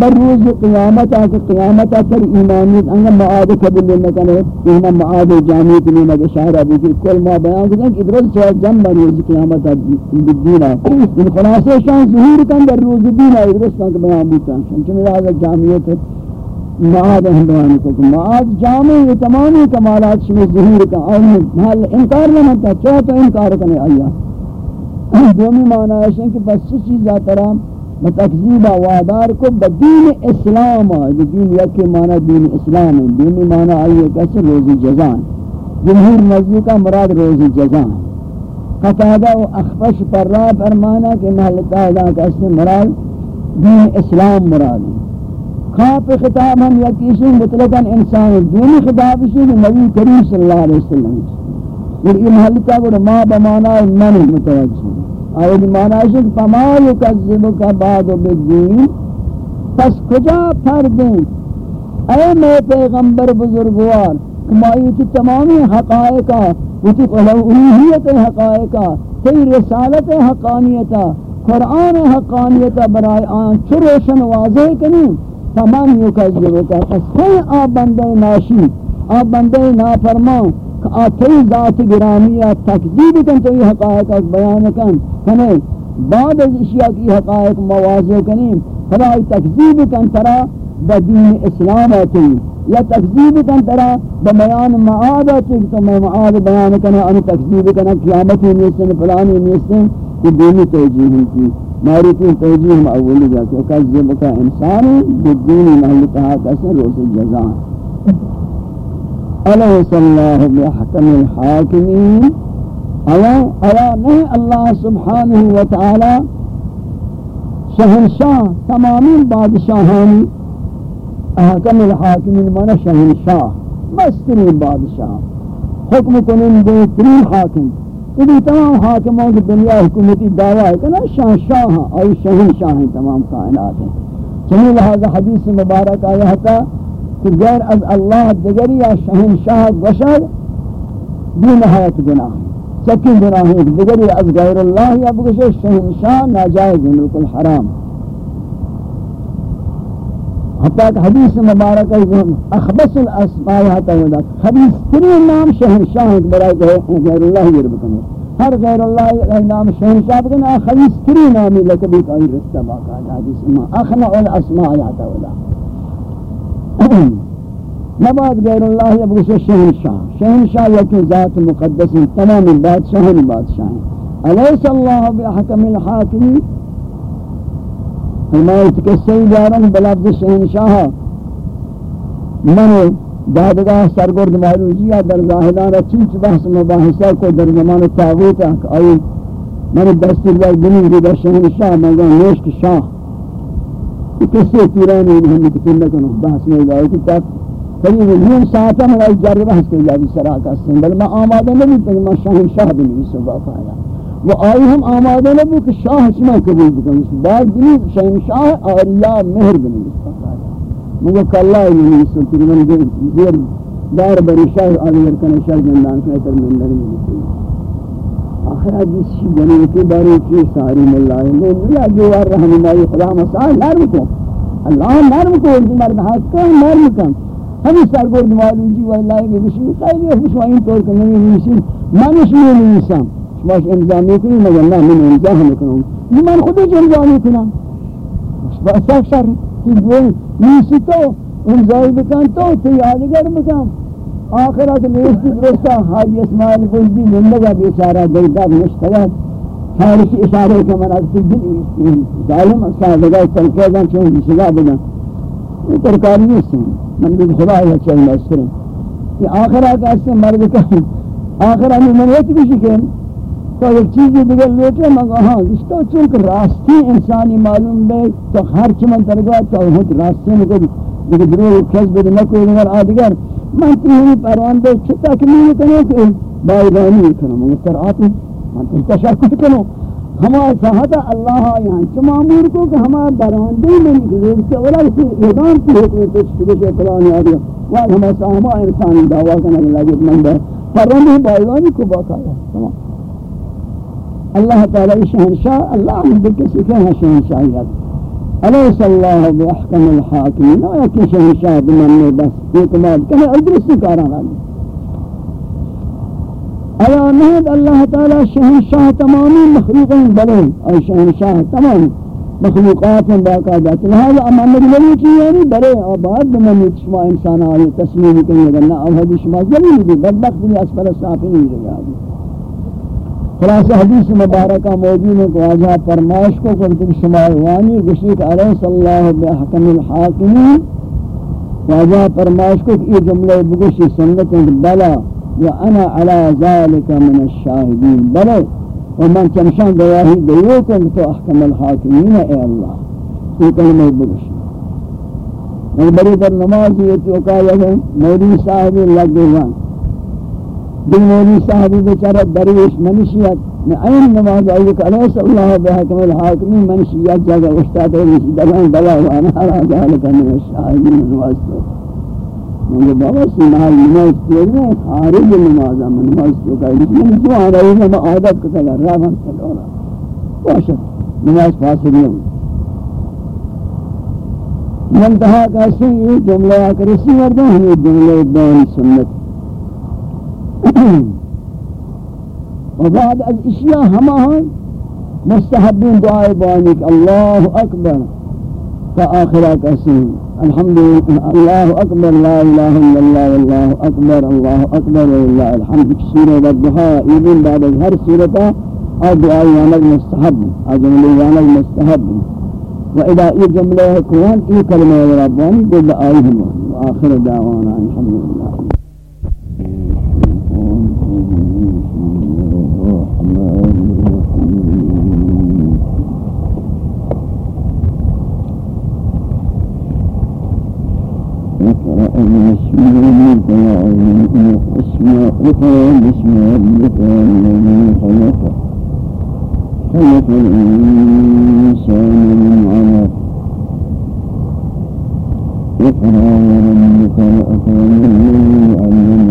بر روز قیامت آکا قیامت آکر ایمانیت انگا معاد قبل نکنے انگا معاد جامعیت لینا کہ شہر ابو کی کل ما بیان کرتے ہیں کہ ادرس چاہت جنب روز قیامت دینا۔ ان خلاصے شان ظہور کن در روز دینا، ادرس کن بیان بیتا۔ چنچہ ملازہ جامعیت ہے معاد احمدوانی کو معاد جامع یہ تمامی کمالات شمی ظہور کا اور محل انکار نہ مانتا چاہ تو انکار کرنے آیا۔ دومی معنی ہے کہ بس چیزا طرح بتکذیب وادار کو بدین اسلام دین یکی معنی دین اسلام ہے۔ دومی معنی آئیے کیسے روزی جزان۔ جمہور نزدی کا مراد روزی جزان۔ قطادہ و اخفش پر را فرمانا کہ محل قائدہ کیسے مراد دین اسلام مراد ہے۔ خاف خطاب ہم یکیشی مطلقاً انسان دونی خطاب اسی نبی کریم صلی اللہ علیہ وسلم پھر یہ محلتا گوڑا ما بمانا من متوجہ آئید مانا ہے فما یکذبک بعد بالدین۔ پس کجا پردیں اے میں پیغمبر بزرگوار کمائی کی تمامی حقائقہ وچی الوحیت حقائقہ تی رسالت حقانیتا قرآن حقانیتا برای آن چو روشن واضح کنیں تمام یکذبو کا پس کئی آب بندے ناشی، آب بندے نافرمان کہ آتی ذات گرامیہ تکذیب کن تو یہ حقائق از بیان کن۔ کنے بعد از اشیاء کی حقائق موازے کنیم۔ فلائی تکذیب کن ترا بدین اسلام آتی۔ یا تکذیب کن ترا بمیان معاد آتی تو میں معاد بیان کنے ان تکذیب کن قیامتی نیستن، فلانی نیستن کہ دینی توجیہ کی۔ معروفين توجيهم أولي جاء وكذبك إنسان بالدين مهلكها كسر رؤوس الجزاء أليس الله بأحكم الحاكمين. ألا ألا نه الله سبحانه وتعالى شهنشاہ تمامی بادشاہانی احکم الحاکمین مانا شہنشاہ مستری بادشاہ حكم کنن بيترين حاكمين یہ تمام حاکموں کی دنیا حکومتی دعویٰ ہے کہ نا شاہ شاہ ہیں اور شہن شاہ ہیں تمام کائنات ہیں۔ چنی لہذا حدیث مبارک آیا تھا کہ غیر از اللہ دگری یا شہن شاہ گشد بھی نہایت گناہ سکی گناہ ہے دگری از غیر اللہ یا بگشر شہن شاہ ناجائز ملکل حرام۔ کہ حدیث مبارک ہے اخبص الاسماء حتیٰ ہوتا حدیث ترین نام شہنشاہ برای کہ غیر اللہ یہ بکنے. ہر غیر اللہ نام شہنشاہ بکنے خبیث ترین نامی لکبی کا رستہ باقا حدیث ما اخنع الاسماء حتیٰ ہوتا *clears throat* نباد غیر اللہ یہ بکنے شہنشاہ. شہنشاہ یکی ذات مقدس تمام بادشاہن بادشاہ علیس اللہ بحکم الحاکمی حمایت کے سی جارن بلابد شہنشاہ من دادگاہ سرگرد محروجیہ در ظاہدان چیچ بحث مباحثہ کو در زمان تاغوت ہے آئی من دستی اللہ بنی دی در شہنشاہ مگا نوشک شاہ کسی پیرانی انہوں نے کتن لکنو بحث میں گائی کہ تک قریب نیم ساعتہ میں آئی جاری بحث کو جاری سراکہ سن بل میں آمادہ نہیں تک میں شہنشاہ بنی سبا پایا و آئی ہم آمادہ نبو کہ شاہ اسمہ قبول بکن بعد بنی شاہ شاہ آریا مہر بنی مگا کاللہ انہی سلطنی من دیر دار بری شاہ آلی ورکن شاہ جندان کے اتر من در میں آخر حدیث شی بنی کی باری کی ساری ملہ میں ملا جوار رحمی مائی خدا مسائل نرم کو اللہ نرم کو مرد حق کا نرم کن ہمیں سرگرد معلوم جی واللہ کہ بشی خیلی خوشوائن طور کنی نیسی منش میں نیسام باش امضا میکنی، مگر نه، من امضا میکنم. من خودش امضا میکنم. با سر تو نیستی تو امضای بکن تو تو یادگر بکن آخرت نیستی برسا، حاجی اسماعیل فوزی زندگا بیچارہ دیتا مشتگت حالش اشارے کہ من از تو دل ظالم صاحبگاہ تلکے چون سزا بدن یہ ترکاری نیست. من بھی خدا ہے چاہیے اس یہ آخرت ایسے مرد کا آخرت میں من ایک بھی شکن تو ایک چیزی دیگر لیٹے مگا ہاں گشتا چونکہ راستی انسانی معلوم بے، تو ہر چمن ترگا تو ہوں راستی میں کوئی دیگر درو کس بے نہ کوئی دیگر آدگر، من تیہی پرواندے چھتا کمی کنو کہ بائیدانی کنو مگر آتی، من تیہی تشکر کنو ہما صحت اللہ یہاں چما مور کو کہ ہما براندے میں نہیں کہ اولا کسی اعدام کی حکم تو شروع سے فلان آ گیا وہ ہما صحما انسان دعوا کرنے لگے، من ہے فرمانے بائیدانی کو باقایا تمام۔ اللہ تعالی شہنشاہ، اللہ ہم دل کسی کہ ہے ہاں شہنشاہیت علیہ اللہ بحکم الحاکمین؟ آیا کہ شہنشاہ بمن بس ایک بات کہ ہاں، ادرسی کاران آگے ایا نهد اللہ تعالی شہنشاہ تمامی مخلوقین بلے؟ اور شہنشاہ، تمام مخلوقات باقاعدہ۔ لہذا امان نبی ولی کی یعنی بڑے اور بعد بمن شما انسان آئی تسلیم کریں گے نہ، اب حدیث شما ضروری بھی، بدبخت بھی اسفل صافی نہیں رہا خلاص حدیث مبارکہ موجود ہے کہ واجہ فرمائش کو کہ شما وانی گشیک علیہ صلی اللہ بحکم الحاکمین واجہ فرمائش کو کہ یہ جملہ بگشی سنت بلا وانا على ذلك من الشاهدين بلے ومن چمشان گواہی دیو کو تو احکم الحاکمین اے اللہ۔ یہ کلمہ بگش میں بڑی در نماز یہ تو کہا مولی صاحب لگ گئے۔ دل مولی صاحب بیچارہ درویش منشیت، میں این نماز آئی کہ علیہ صلی اللہ بحکم الحاکمین منشیت جگہ استاد ہے دلان بلا وانا على ذلك من الشاهدين نماز تو۔ مگر بابا سنال نماز کیے خارج نماز من نماز تو کہ من تو آ رہی ہے میں عادت کو کر رہا ہوں چلونا باشد نماز فاصل نہیں منتہا کیسے یہ جملہ کرسی مردہ ہمیں جملہ بین سنت۔ و بعد از اشیاء همه مستحبین دعای بانک الله اکبر تا آخرہ کسی الحمد الله اكبر لا اله الا الله الله اكبر الله اكبر ولله الحمد. في سوره الضحى يبين بعد هر سوره الدعاء يانك مستحب آجمالی يانك مستحب. واذا ای جمله كون اي دل رباني همه ايهم واخر دعوانا الحمد لله بسم ربك الذي خلق خلق الإنسان من علق اقرأ وربك الأكرم الذي علم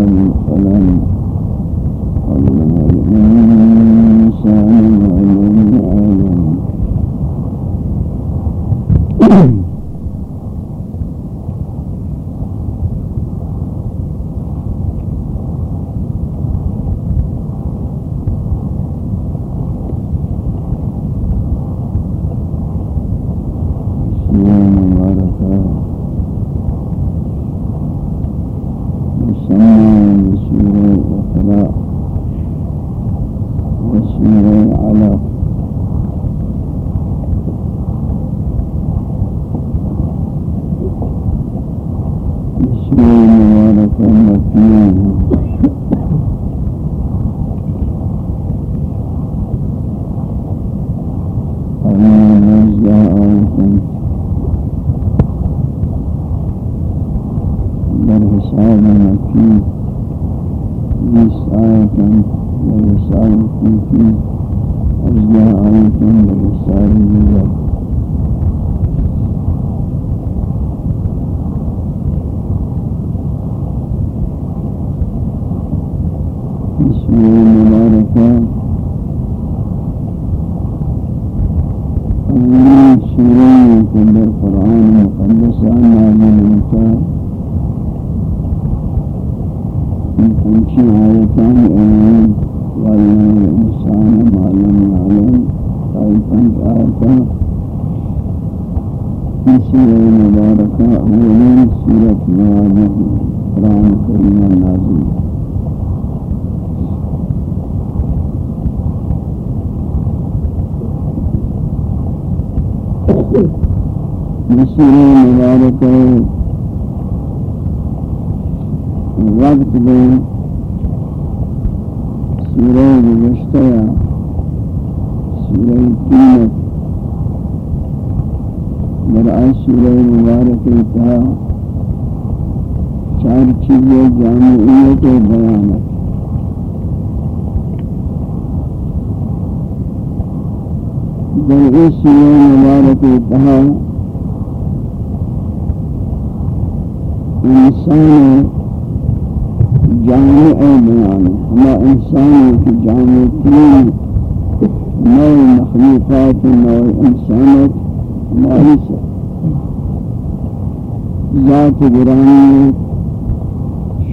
ذات گرانی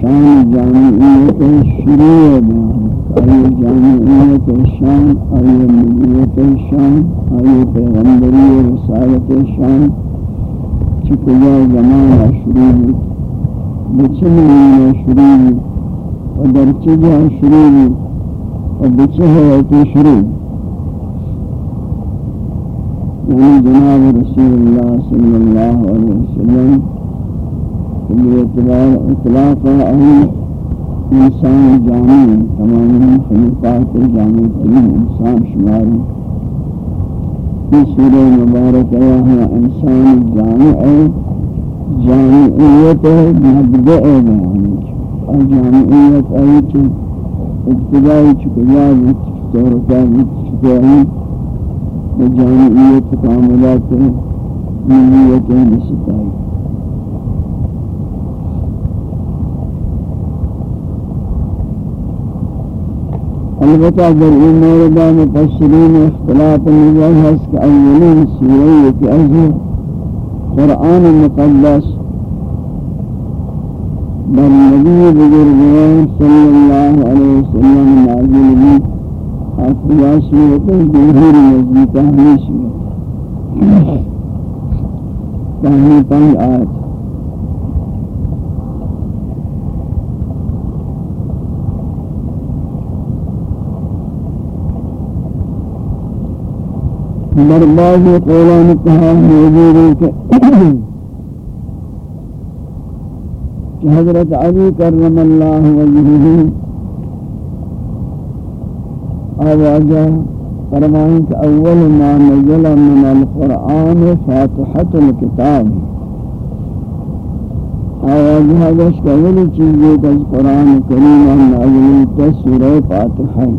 شان جامعیت شروع بیان آئی جامعیت شان آئی نبیت شان آئی پیغمبری رسالت شان چکیا زمان شروع بچنے شروع و در چجا شروع و بچه حیاتی شروع یعنی جناب رسول اللہ صلی اللہ علیہ وسلم کلی اعتبار اطلاق اہل انسان جامع تمام خلقات جامع ترین انسان شماری اس سورہ مبارک ہے انسان جامع جامعیت مبدع بیان اور جامعیت ایچ ابتدائی چکیا چکورتا چکیا جامعیت کاملات ملیت نستائی البتہ در این موردہ مفسرین اختلاف نظر ہے کہ اولین سوریت ازر قرآن مقدس بل نبی بزرگوان صلی اللہ علیہ وسلم نازل بھی آخری سورت جمہور نزدیک ہمیشہ پہلی پنج آیت. در بعض قولان کہا موجود ہے کہ حضرت علی کرم اللہ وجہہ آواجہ فرمائیں کہ اول ما نزل من القرآن فاتحة الكتاب آواجہ جس کا ولی چیزیں کہ قرآن کریم نازل تسورہ فاتحہ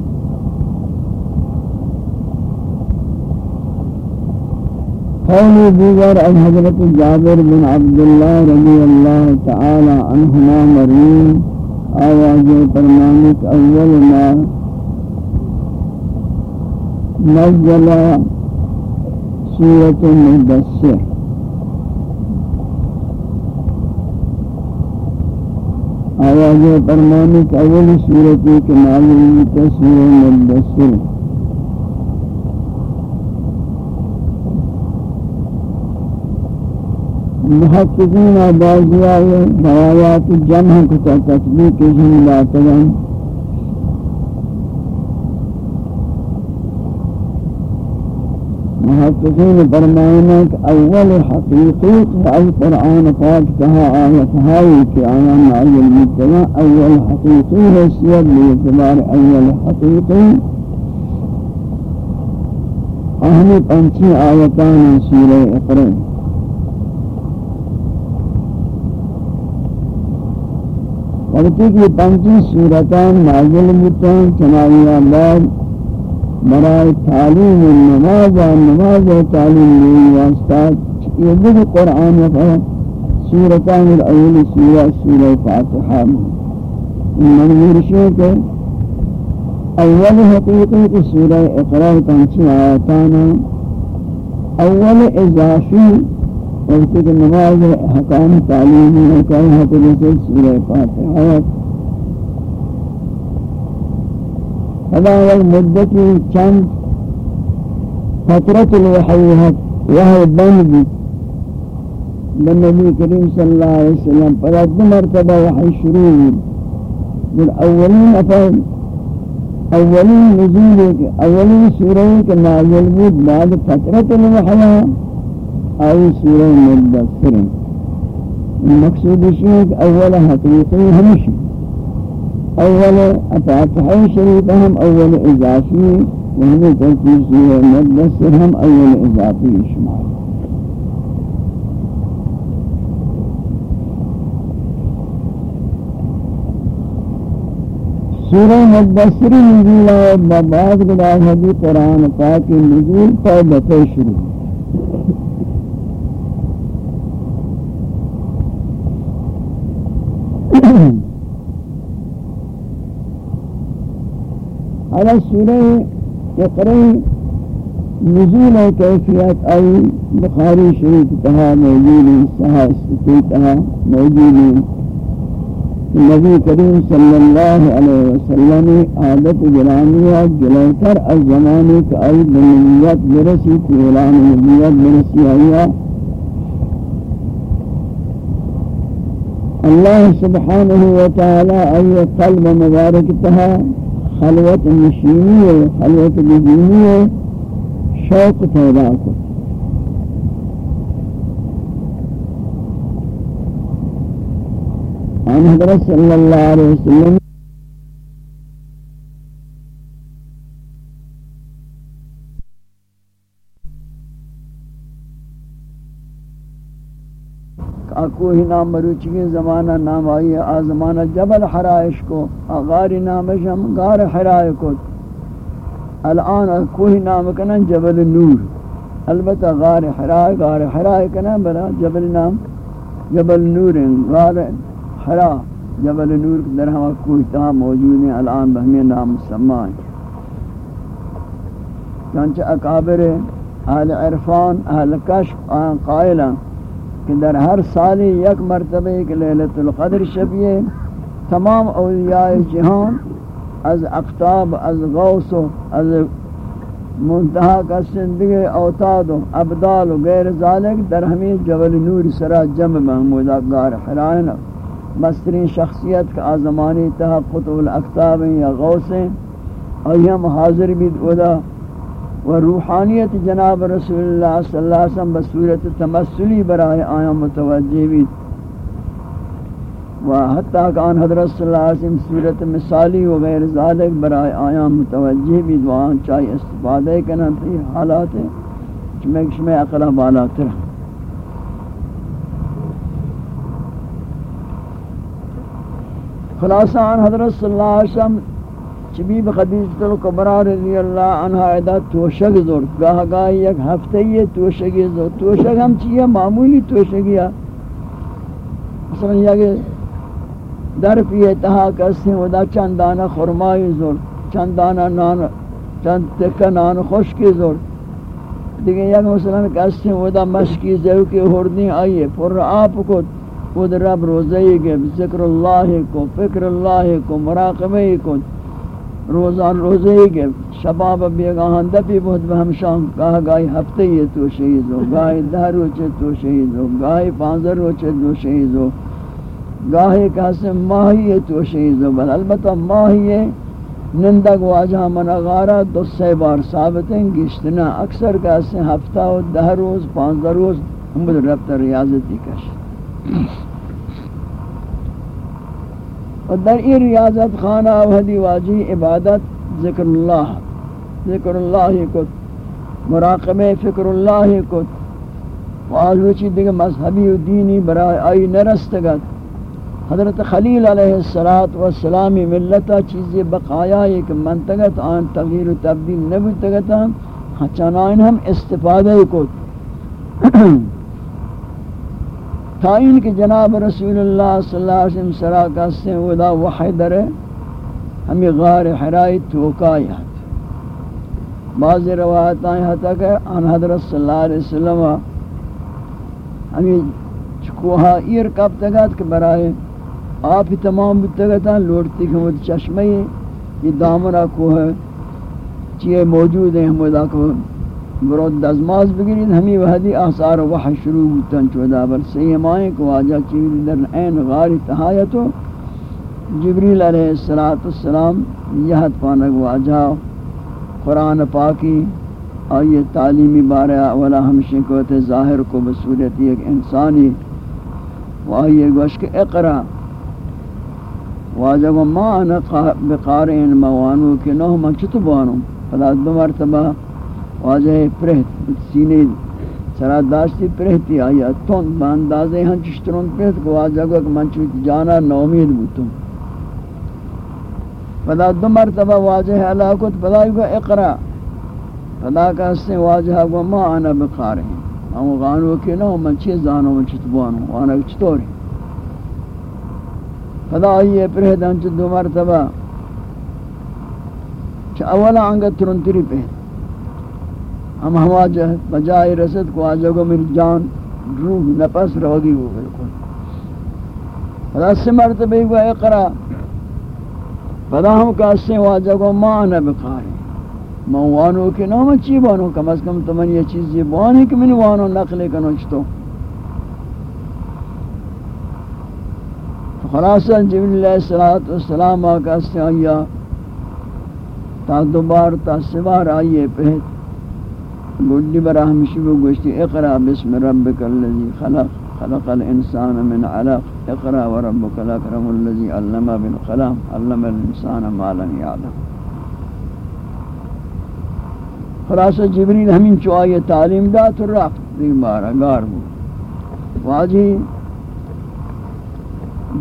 قول دیگر عن حضرت جابر بن عبد الله رضي الله تعالى عنهما مرين آواز فرمانك اول ما نزل سورة مدسر آواز فرمانك اول سورة كمال تسوير مدسر محققین آبازیہ روایات جمع کتا تطبیق جملہ تگن محققین فرمائنا کہ اول حقیقیت القرآن پاک کہا آیت ہائی کہ آیا معیل متنا اول حقیقی حیثیت لیتبار اول حقیقی. اہمی پنچی آیتان سورہ اقرام وقتی کی پنچی صورتان نازل بتان چنائی اللہ برای تعلیم النماز و نماز و تعلیم لیل واسطات یہ بھی قرآن وقت سورتان الاول، سورہ سورہ فاتحہ میں۔ من مرشو کے اول حقیقی کی سورہ اقرار پنچی آیتانا۔ اول اضافی وقت کہ نماز حکام تعلیمی ہے کہ حکم سے سورہ فاتحہ هذا المدة كان فترة الوحي وهي بند بالنبي الكريم صلى الله عليه وسلم فلا مرتبة وحي شروع من أولين أفهم أولين نزول أولين سورة نازل بود بعد فترة الوحي آئی سورہ مدثر مقصود کہ أول حقیقی ہمشی أول فاتحہ شریف ہم أول اضافی وہی ترتیب سورہ مدثر ہم أول اضافی شمار سورہ مدثر نزول ہے بعد قرآن پاک نزول بتے شروع. على سورة يقرأ نزول کیفیت أي بخاري شريكتها موجود سها سہاستی تہا النبي نبی صلى الله عليه وسلم عادة جلانية جلوتر الزمان كأي کا برسي كولان مبيات برسي أيها الله سبحانه وتعالى أي قلب مبارک خلوت نشینی ہے خلوت بجینی ہے شوق پیدا کو عن حضرت صلی اللہ علیہ وسلم کوئی نام مروچی کے زمانہ نام آئی ہے آزمانہ جبل حرائش کو غار نام شم غار حرائش کو۔ الان کوئی نام کنن جبل نور۔ البتہ غار حرائش غار حرائش کنن بلا جبل نام، جبل نور غار حرا، جبل نور در ہوا کوئی تہا موجود ہیں۔ الان بہمی نام سمان چانچہ اکابر، اہل عرفان، اہل کشف، آن قائلہ۔ کہ در ہر سالی یک مرتبہ ایک لیلت القدر شبیہ تمام اولیاء جہان از اقتاب، از غوث از منتہا کا زندگی اوتاد و ابدال و غیر ذالک در ہمیں جبل نور سرا جمع محمود اقار حرائن مسترین شخصیت کا آزمانی تہا قطب الاقتاب یا غوث ہیں۔ اور یہ حاضر بھی دودا و روحانیت جناب رسول اللہ صلی اللہ علیہ وسلم بصورت تمثلی برائے آیا متوجہ بھی و حتیٰ کہ آن حضرت صلی اللہ علیہ وسلم صورت مثالی و غیر ذالک برائے آیا متوجہ بھی دعان چاہیے استفادہ کرنا تھی حالات ہیں چمیں کشمیں اقلا بالا تر خلاصہ آن حضرت صلی اللہ علیہ وسلم چبیب خدیجت القبرہ رضی اللہ عنہ ایدہ توشک زور، گاہ گاہ یک ہفتے یہ توشکی زور۔ توشک ہم چیئے معمولی توشکی ہے۔ مثلا یک در پیئے تہا کسی ودا چندانہ خرمائی زور، چند چندانہ نان، چند تکہ نان خوشکی زور۔ دیکھیں یک مثلا کسی ودا مشکی زیو کی ہردی آئیے، پر آپ کو خود رب روزے گے، ذکر اللہ کو، فکر اللہ کو مراقبہ کو۔ روزان روزے ہی کے شباب بیگاہن دپی بہت بہم شام گاہ گاہی ہفتے یہ تو شہید ہو گاہی دہ روچے تو شہید ہو گاہی پانزر روچے تو شہید ہو گاہی کہاسے ماہی یہ تو شہید ہو بل البتہ ماہی یہ نندگ واجہ من غارہ دو سی بار ثابتیں گشتنا اکثر کہاسے ہفتہ و دہ روز پانزر روز ہم بدر ربط ریاضتی کش اور در این ریاضت خانہ وحدی واجی عبادت ذکر اللہ ذکر اللہ کت، مراقبہ فکر اللہ کت وآلوچی دیگر مذہبی و دینی برای آئی نرستگت حضرت خلیل علیہ السلام ملتا چیزی بقایا ایک منتگت آن تغییر و تبدیل نبوتگتا ہاں چنائن ہم استفادہ کت۔ تائین کہ جناب رسول اللہ صلی اللہ علیہ وسلم سراکہ سے ودا وحی در ہمیں غار حرائی توقایا بعض روایت آئی حتا کہ ان حضرت صلی اللہ علیہ وسلم ہمیں چکوہا ایر کب تگت کہ برائے آپ ہی تمام بتگتا لوٹتی کہ وہ چشمہ یہ دامنہ کو ہے چیئے موجود ہیں ہم ودا کو برود دزماز بگیرید. ہمی وحدی آثار وحی شروع بودتن چودا بر سیمائیں کو آجا چیوری در این غاری تحایتو جبریل علیہ السلام یہت پانک واجہ قرآن پاکی آئی تعلیمی بارے اولا ہمشن کو ظاہر کو بصورت ایک انسانی و آئی گوشک اقرا واجہ و ما انا بقارئن موانو کہ نو من چتو بانو؟ فلا دو مرتبہ واجہ پرہت، سینے سرا داشتی پرہتی آیا تون باندازے ہن چشترون پرہت کو واجہ کو کہ من چوت جانا نومید بوتوں فلا دو مرتبہ واجہ علاقت فلا کو اقرا۔ فلا کا سے واجہ کو ما انا بقارہ ہم غانو کے نو من چھ زانو، من چتبانو وانا چطوری فلا آئیے پرہدن چھ دو مرتبہ۔ چھ اولا آنگا ترنتری پہ ہم ہوا بجائے رسد کو آجا کو میری جان روح نپس روگی ہو بالکل۔ فلا سے مرتبہ کو اقرا فلا ہم کہتے واجہ کو مانا بخاری من وانو کے نام چی بانو کم از کم تو من یہ چیز یہ بانی کہ من وانو نقل کنو چتو۔ خلاصا جبریل علیہ السلام آقا سے آیا۔ تا دوبار تا سوار آئیے پہت گوڑی برا ہمشی وہ گوشتی اقرا بسم ربک اللذی خلق خلق الانسان من علق اقرا وربک الاکرم اللذی علم بالقلم، علم الانسان ما لم يعلم خلاصہ جبریل ہمیں چوائے تعلیم دا تو رفت. دیکھ بارا گار بود. واجی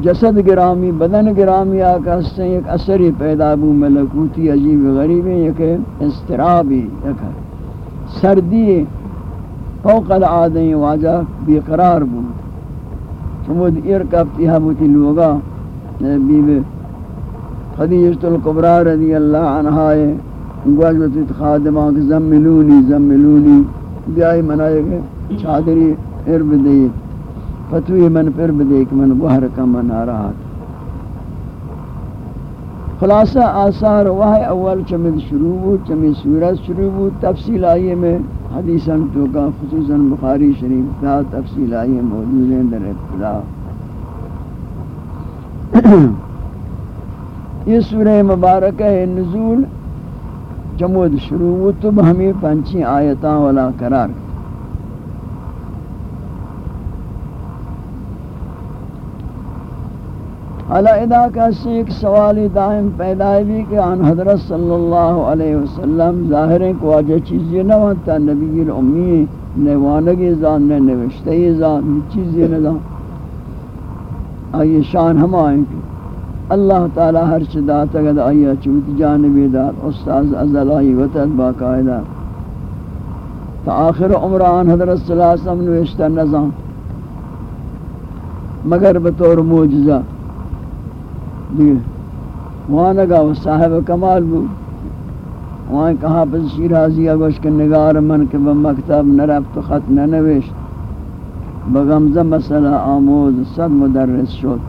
جسد گرامی، بدن گرامی آکا سے ایک اثری پیدا بو ملکوتی عجیب غریب ایک استرابی ایک سردی فوق العادیں واجہ بیقرار بود. چمود ارکبتی حبوتی لوگا بیب خدیجت القبرہ رضی اللہ عنہ گوجوتی خادمان کہ زملونی زملونی، بیائی منائے گئے، چادری پھر بدئی، فتوی من پھر بدئی کہ من گوھر کا من آرہات خلاصہ آثار وحی اول چمد شروع بود چمد سورت شروع بود، تفصیل آئیے میں حدیثاً تو کا، خصوصاً بخاری شریف تا تفصیل آئیے موجود ہیں در ابتدا۔ *clears throat* یہ سورہ مبارکہ نزول جمود شروع تو ہمیں پنچی آیتاں والا قرار۔ حالا ادا کا سے ایک سوالی دائم پیدا بھی کہ ان حضرت صلی اللہ علیہ وسلم ظاہر کو آجا چیزی نہ ہوتا نبی الامی نیوانگی زان نے نوشتہی زان چیزی نہ زان۔ آئیے شان ہم آئیں کہ اللہ تعالی ہر چدا تگد آیا چوت جانبی دار، استاذ ازل آئی وطد باقاعدہ۔ تا آخر عمران حضرت صلی اللہ علیہ وسلم نوشتہ نظام مگر بطور موجزہ وہاں نگا وہ صاحب کمال بو. وہاں کہا پس شیرازی اگوش کے نگار من کے بمکتب نرفت خط ننوشت بغمزہ مسئلہ آموز صد مدرس شد.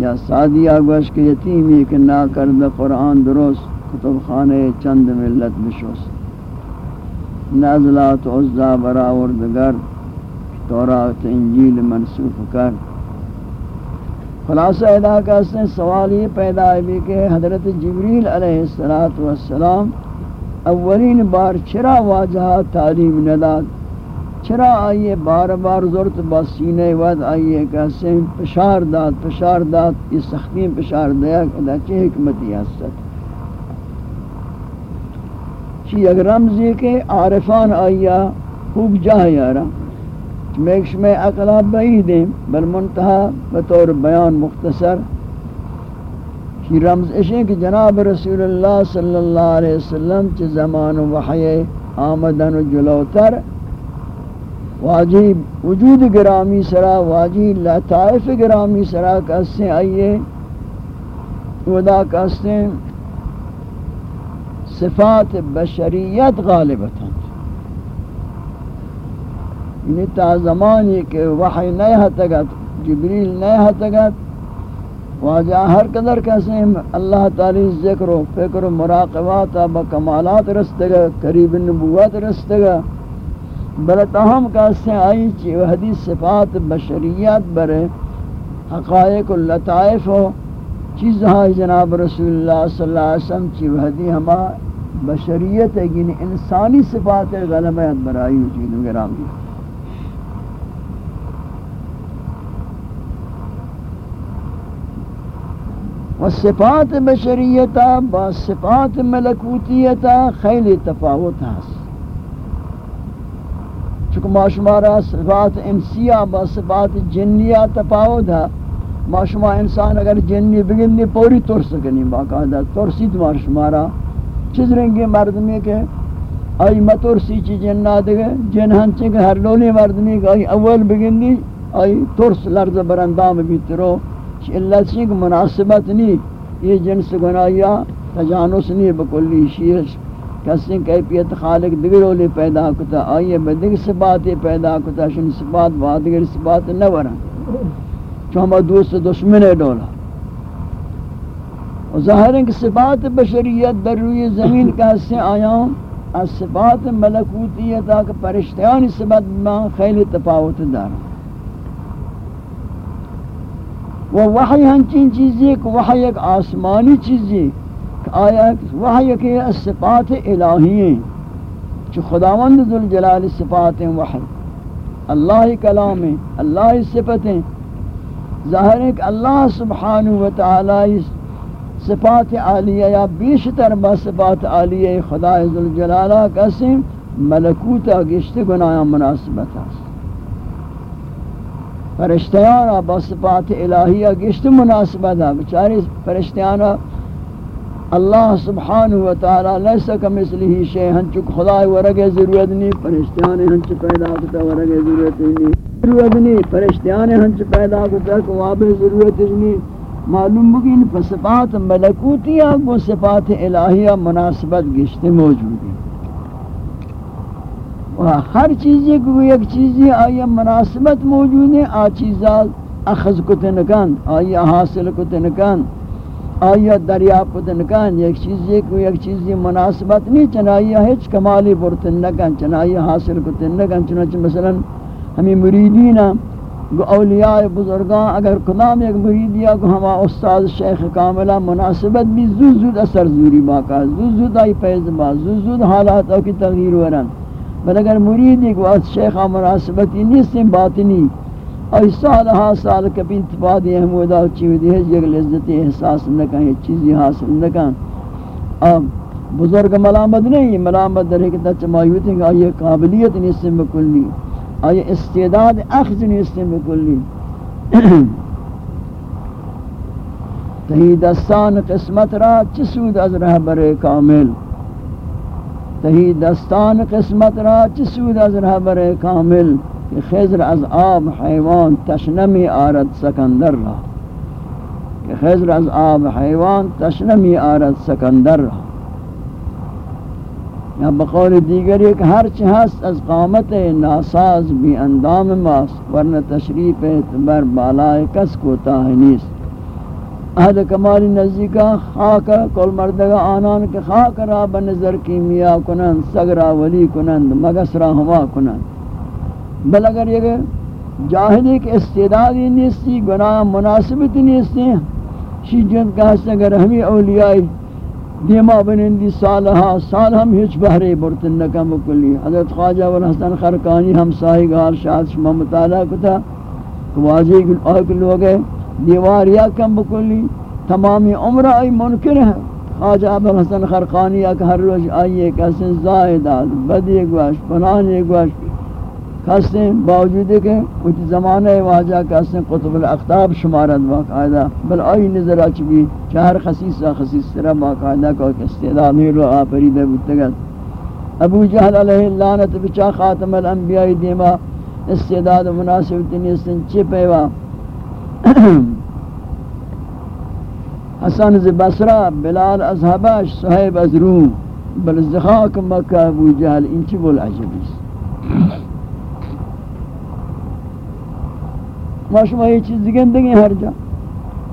یا سادی آگوش کے یتیمی کہ نہ کرد قرآن درست کتب خانے چند ملت بشوس نازلات عزا براوردگر تورات انجیل منصوف کر. خلاصہ ادا کا اس نے سوال یہ پیدا ہے کہ حضرت جبریل علیہ السلام اولین بار چرا واجہ تعلیم نداد چرا آئیے بار بار ضرورت با سینے ود آئیے کیسے پشار داد پشار داد، یہ سختی پشار دیا کہ چی حکمتی حسد چی اگر رمزی کے عارفان آئیا خوب جاہ یارا میکش میں اقلا بعیدیں، بل منتہا بطور بیان مختصر کی رمز اشیں کہ جناب رسول اللہ صلی اللہ علیہ وسلم چی زمان وحی آمدن و جلوتر واجی وجود گرامی سرا، واجی لطائف گرامی سرا کسے آئیے ودا کسے صفات بشریت غالبتا یعنی تا زمانی کہ وحی نہیں ہتگت جبریل نہیں ہتگت واجہ ہر قدر کسے اللہ تعالی ذکر و فکر و مراقبات بکمالات رستگا قریب نبوت رستگا بل تاہم کاسے آئی چی وہ حدیث صفات بشریت برے، حقائق اللطائف ہو چیز ہائی جناب رسول اللہ صلی اللہ علیہ وسلم چی وہ حدیث ہما بشریت ہے یعنی انسانی صفات غلبیت برائی ہو چیز گرام صفات بشریتا، با صفات ملکوتیتا خیلی تفاوت هست. چونکہ ما شمارا صفات انسیہ، با صفات جنیہ تفاوت ہے ما شما انسان اگر جنی بگندی پوری ترس کنی باقاعدہ ترسی تمہار شمارا چیز رنگی مردمی کے آئی مترسی چی جنہ دگے جن ہنچے کہ ہر لولی مردمی کے آئی اول بگندی آئی ترس لرز برندام بیترو. چی اللہ چی مناسبت نہیں، یہ جنس گناہیا تجانس نہیں بکلی شیش۔ کسی کیفیت خالق دگرولی پیدا کتا، آئیے بدگ سباتی پیدا کتا، شن سبات بادگر سبات نورن چو ہمیں دوست دشمن ڈولا۔ اور ظاہر ہے کہ صفات بشریت در روی زمین کا سے آیا از صفات ملکوتیت آکا پرشتیانی صفات میں خیلی تفاوت دارا۔ وہ وحی ہنچین چیزی کہ وحی ایک آسمانی چیزی آیا وحی کہ صفات الہی ہیں چو خداوند ذوالجلال صفات وحی اللہ کلام اللہ صفتیں ظاہر ہے کہ اللہ سبحانہ وتعالی صفات عالیہ یا بیشتر با صفات عالیہ خدا ذوالجلالہ قسم ملکوتا گشت گناہ مناسبت ہے فرشتیانا با صفات الہیہ گشت مناسبت ہے بچاری فرشتیانا اللہ سبحانہ وتعالی لیسا کمثلی شیء ہنچک خدا ورگے ضرورت نہیں فرشتیانے ہنچ پیدا کتا ورگے ضرورت نہیں ضرورت نہیں فرشتیانے ہنچ پیدا کتا کواب ضرورت نہیں معلوم بگین فصفات ملکوتیہ وہ صفات الہیہ مناسبت گشت موجود ہیں ہر چیزی کو ایک چیزی آئی مناسبت موجود ہے، آ چیزا اخذ کو تنکان آئی حاصل کو تنکان آئی دریاب کو تنکان، ایک چیزی کو ایک چیزی مناسبت نہیں چنائی ہیچ کمالی برتن نکان چنائی حاصل کو تنکان، چنانچہ مثلا ہمیں مریدین، گو اولیاء بزرگان اگر کلام ایک مریدیا کو ہما استاد شیخ کاملہ مناسبت بھی زود زود اثر زوری باقا، زود زود آئی پیز با، زود زود حالات کی تغییر ورن بل اگر مرید ایک وقت شیخ مناسبتی نیستیں باطنی. اور سال ہا سال کبھی انتفاد احمودہ چیودی ہے یک لذت احساس نکن یہ چیزی حاصل نکن. اب بزرگ ملامت نہیں ملامت در حقیقت چمایوت ہے کہ آئیے قابلیت نیستیں بکلی آئیے استعداد اخذ نیستیں بکلی *clears throat* تہی دستان قسمت را چسود از رہ رہبر کامل؟ تہی دستان قسمت را چسود از رہبر کامل کہ خضر از آب حیوان تشنمی آرد سکندر را. کہ خضر از آب حیوان تشنمی آرد سکندر را. یا بقول دیگر ایک ہر چہست از قامت ناساز بھی اندام ماس ورنہ تشریف بر بالائے کس کو تاہنیست اہل کمالی نزدیکا خاک کل مردگا آنان کے خاک را بنظر کیمیا کنن سگرا ولی کنن مگسرا ہوا کنن بل اگر یہ جاہلی کے استعدادی نیستی، گناہ مناسبت نیستی، شی کا حصہ اگر ہمیں اولیائی دیما بنندی سالہا سال ہم ہیچ بہرے برتن نکم کلی۔ حضرت خواجہ والحسن خرکانی ہم ساہی گار شاہد شما مطالعہ کتا، واضح آئے لوگ دیوار یا کم بکلی تمامی عمر آئی منکر ہے۔ خواجہ ابو حسن خرقانی کہ ہر روز آئیے کسی زائد آد بدی گوش پنانی گوش کسی باوجود کہ کچھ زمانہ واجہ کسی قطب الاختاب شمارت باقاعدہ، بل آئی نظر آچی چہر خصیصہ خصیص طرح باقاعدہ کو استعدامی رو آپریدہ بودتگت ابو جہل علیہ اللعنت بچا خاتم الانبیاء دیما، استعداد مناسب تنیستن چپے *clears throat* حسن از بصرہ، بلال از حبش صحیب از روم بل زخاک مکہ، ابو جہل انچی بول عجبیس ما شما یہ چیز دیگن دیگن ہر جا.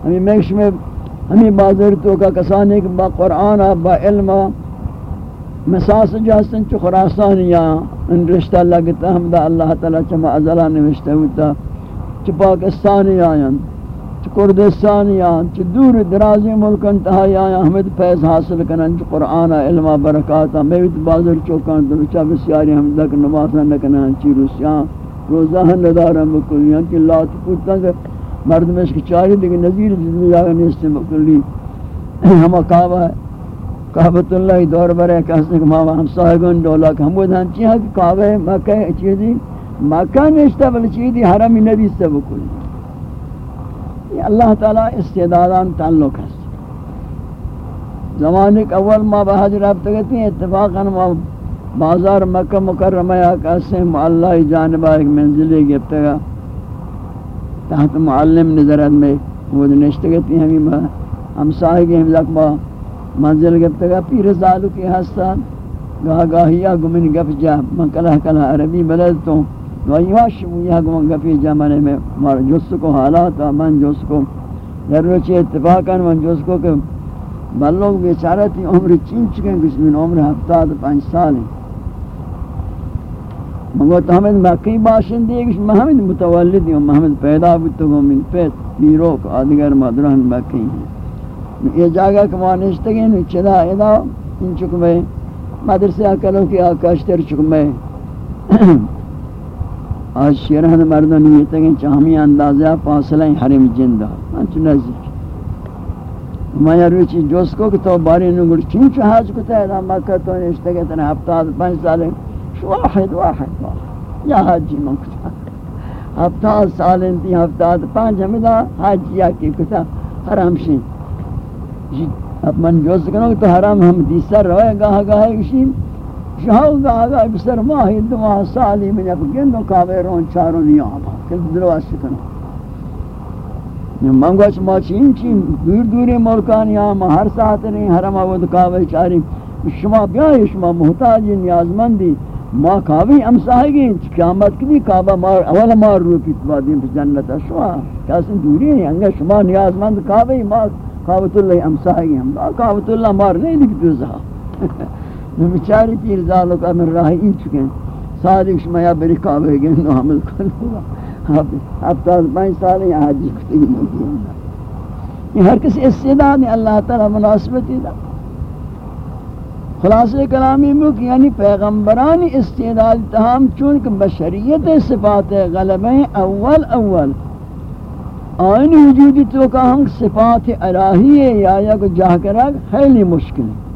ہمیں میکش میں ہمیں بازر تو کا کسانے کہ با قرآن با علم مساس جاستن چو خراسانی یا ان رشتہ لگتا ہم دا اللہ تعالی چما ازلہ نوشتے ہوتا چ پاکستانی آیاں چ کردستانی آیاں چ دور درازی ملک انتہائی آیاں ہمیں فیض حاصل کنن چ قرآن، علم برکاتا میں بھی بازر چوکان، تو بچا بسیاری ہم تک نمازہ نکنن چی روسیاں روزہ ندارم بکلیاں کہ لات پوچھتا کہ مرد میں اس کی چاری دیکھ نظیر جزمی جاگہ نیستے بکلی ہم کعبہ کعبۃ اللہ دور برے کہتے ہیں، کہ ماما ہم صاحبن دولا ہم بدھان چیہاں کہ کعبہ مکہ چیزی مکہ نشتا بل چیزی حرم نبی سے بکل یہ اللہ تعالی استعدادان تعلق ہے زمانے کے اول ما بحج رابطہ کہتے ہیں، اتفاقا ما بازار مکہ مکرمہ یا کہتے ہیں اللہ جانبہ ایک منزلی گفتے گا تحت معلم نظرت میں وہ نشتے کہتے ہیں، ہمیں ہم ساہی کے ہم لکمہ منزل گفتے گا پیر زالو کی حسان گاہ گاہیا گمن گف جا من کلہ کلہ عربی بلد تو ویواش یا گمن گفی جا منے میں مار جس کو حالات من جس کو در روچے اتفاقا من جس کو کہ بلوگ بیچارہ تھی عمر چین چکے ہیں کس من عمر ہفتاد پانچ سال ہیں مگو تو ہمیں مکی باشن دیئے کس محمد متولد ہیں محمد پیدا بیتو گو من پیت بیروک آدگر مدرہن مکی ہیں یہ جاگہ کمانشتے گئے انہوں چدا ادا ان چکمے مدرسے اکلوں کی آکاشتر چکمے آج شیرہ شیرہن مردن یہ تگیں چاہمی اندازہ فاصلہ حرم جندہ انچو نزدیک میں روچی جوس کو کہ تو باری نو گڑ چون حاج کو تے دا مکہ تو نشتے کہ تن ہفتہ پانچ سال واحد واحد یا حاجی من کو ہفتہ سال انتی ہفتہ پانچ ہمدا حاج یا کی کتا حرام شین جی، اب من جوس کنو تو حرام ہم دیسر روئے گاہ گاہ کشی شاو گاہ گاہ بسر ماہی دو ماہ سالی من اب گندو کعبے رون چاروں نہیں آبا کل دلو اس کنو منگوش ما چین چین دور دور ملکان یا ما ہر ساعت نہیں حرم آود کعبہ چاری شما بیائی شما محتاجی نیازمندی ما کعبی امساہی گئی قیامت کی کعبہ مار اول مار رو پیت بادیم پی جنت شما کیسے دوری نہیں انگا شما نیازمند کعبی ما کعبت اللہ امساہی گئی ہم کعبت اللہ مار نہیں دیکھ دوزہ بیچاری پیر زالو کا من راہی این چکے صادق شما یا بری کعبہ گئی نو حمل کرنو ہفتاد پانچ سال یہ حاجی کتی موجود یہ ہر کسی استعداد ہے اللہ تعالی مناسبتی دا۔ خلاص کلامی مک یعنی پیغمبرانی استعداد تہام چونکہ بشریت صفات غلبیں اول اول۔ آئین وجودی تو کہ ہم صفات الہی ہے یا یا کو جاہ کرک خیلی مشکل ہے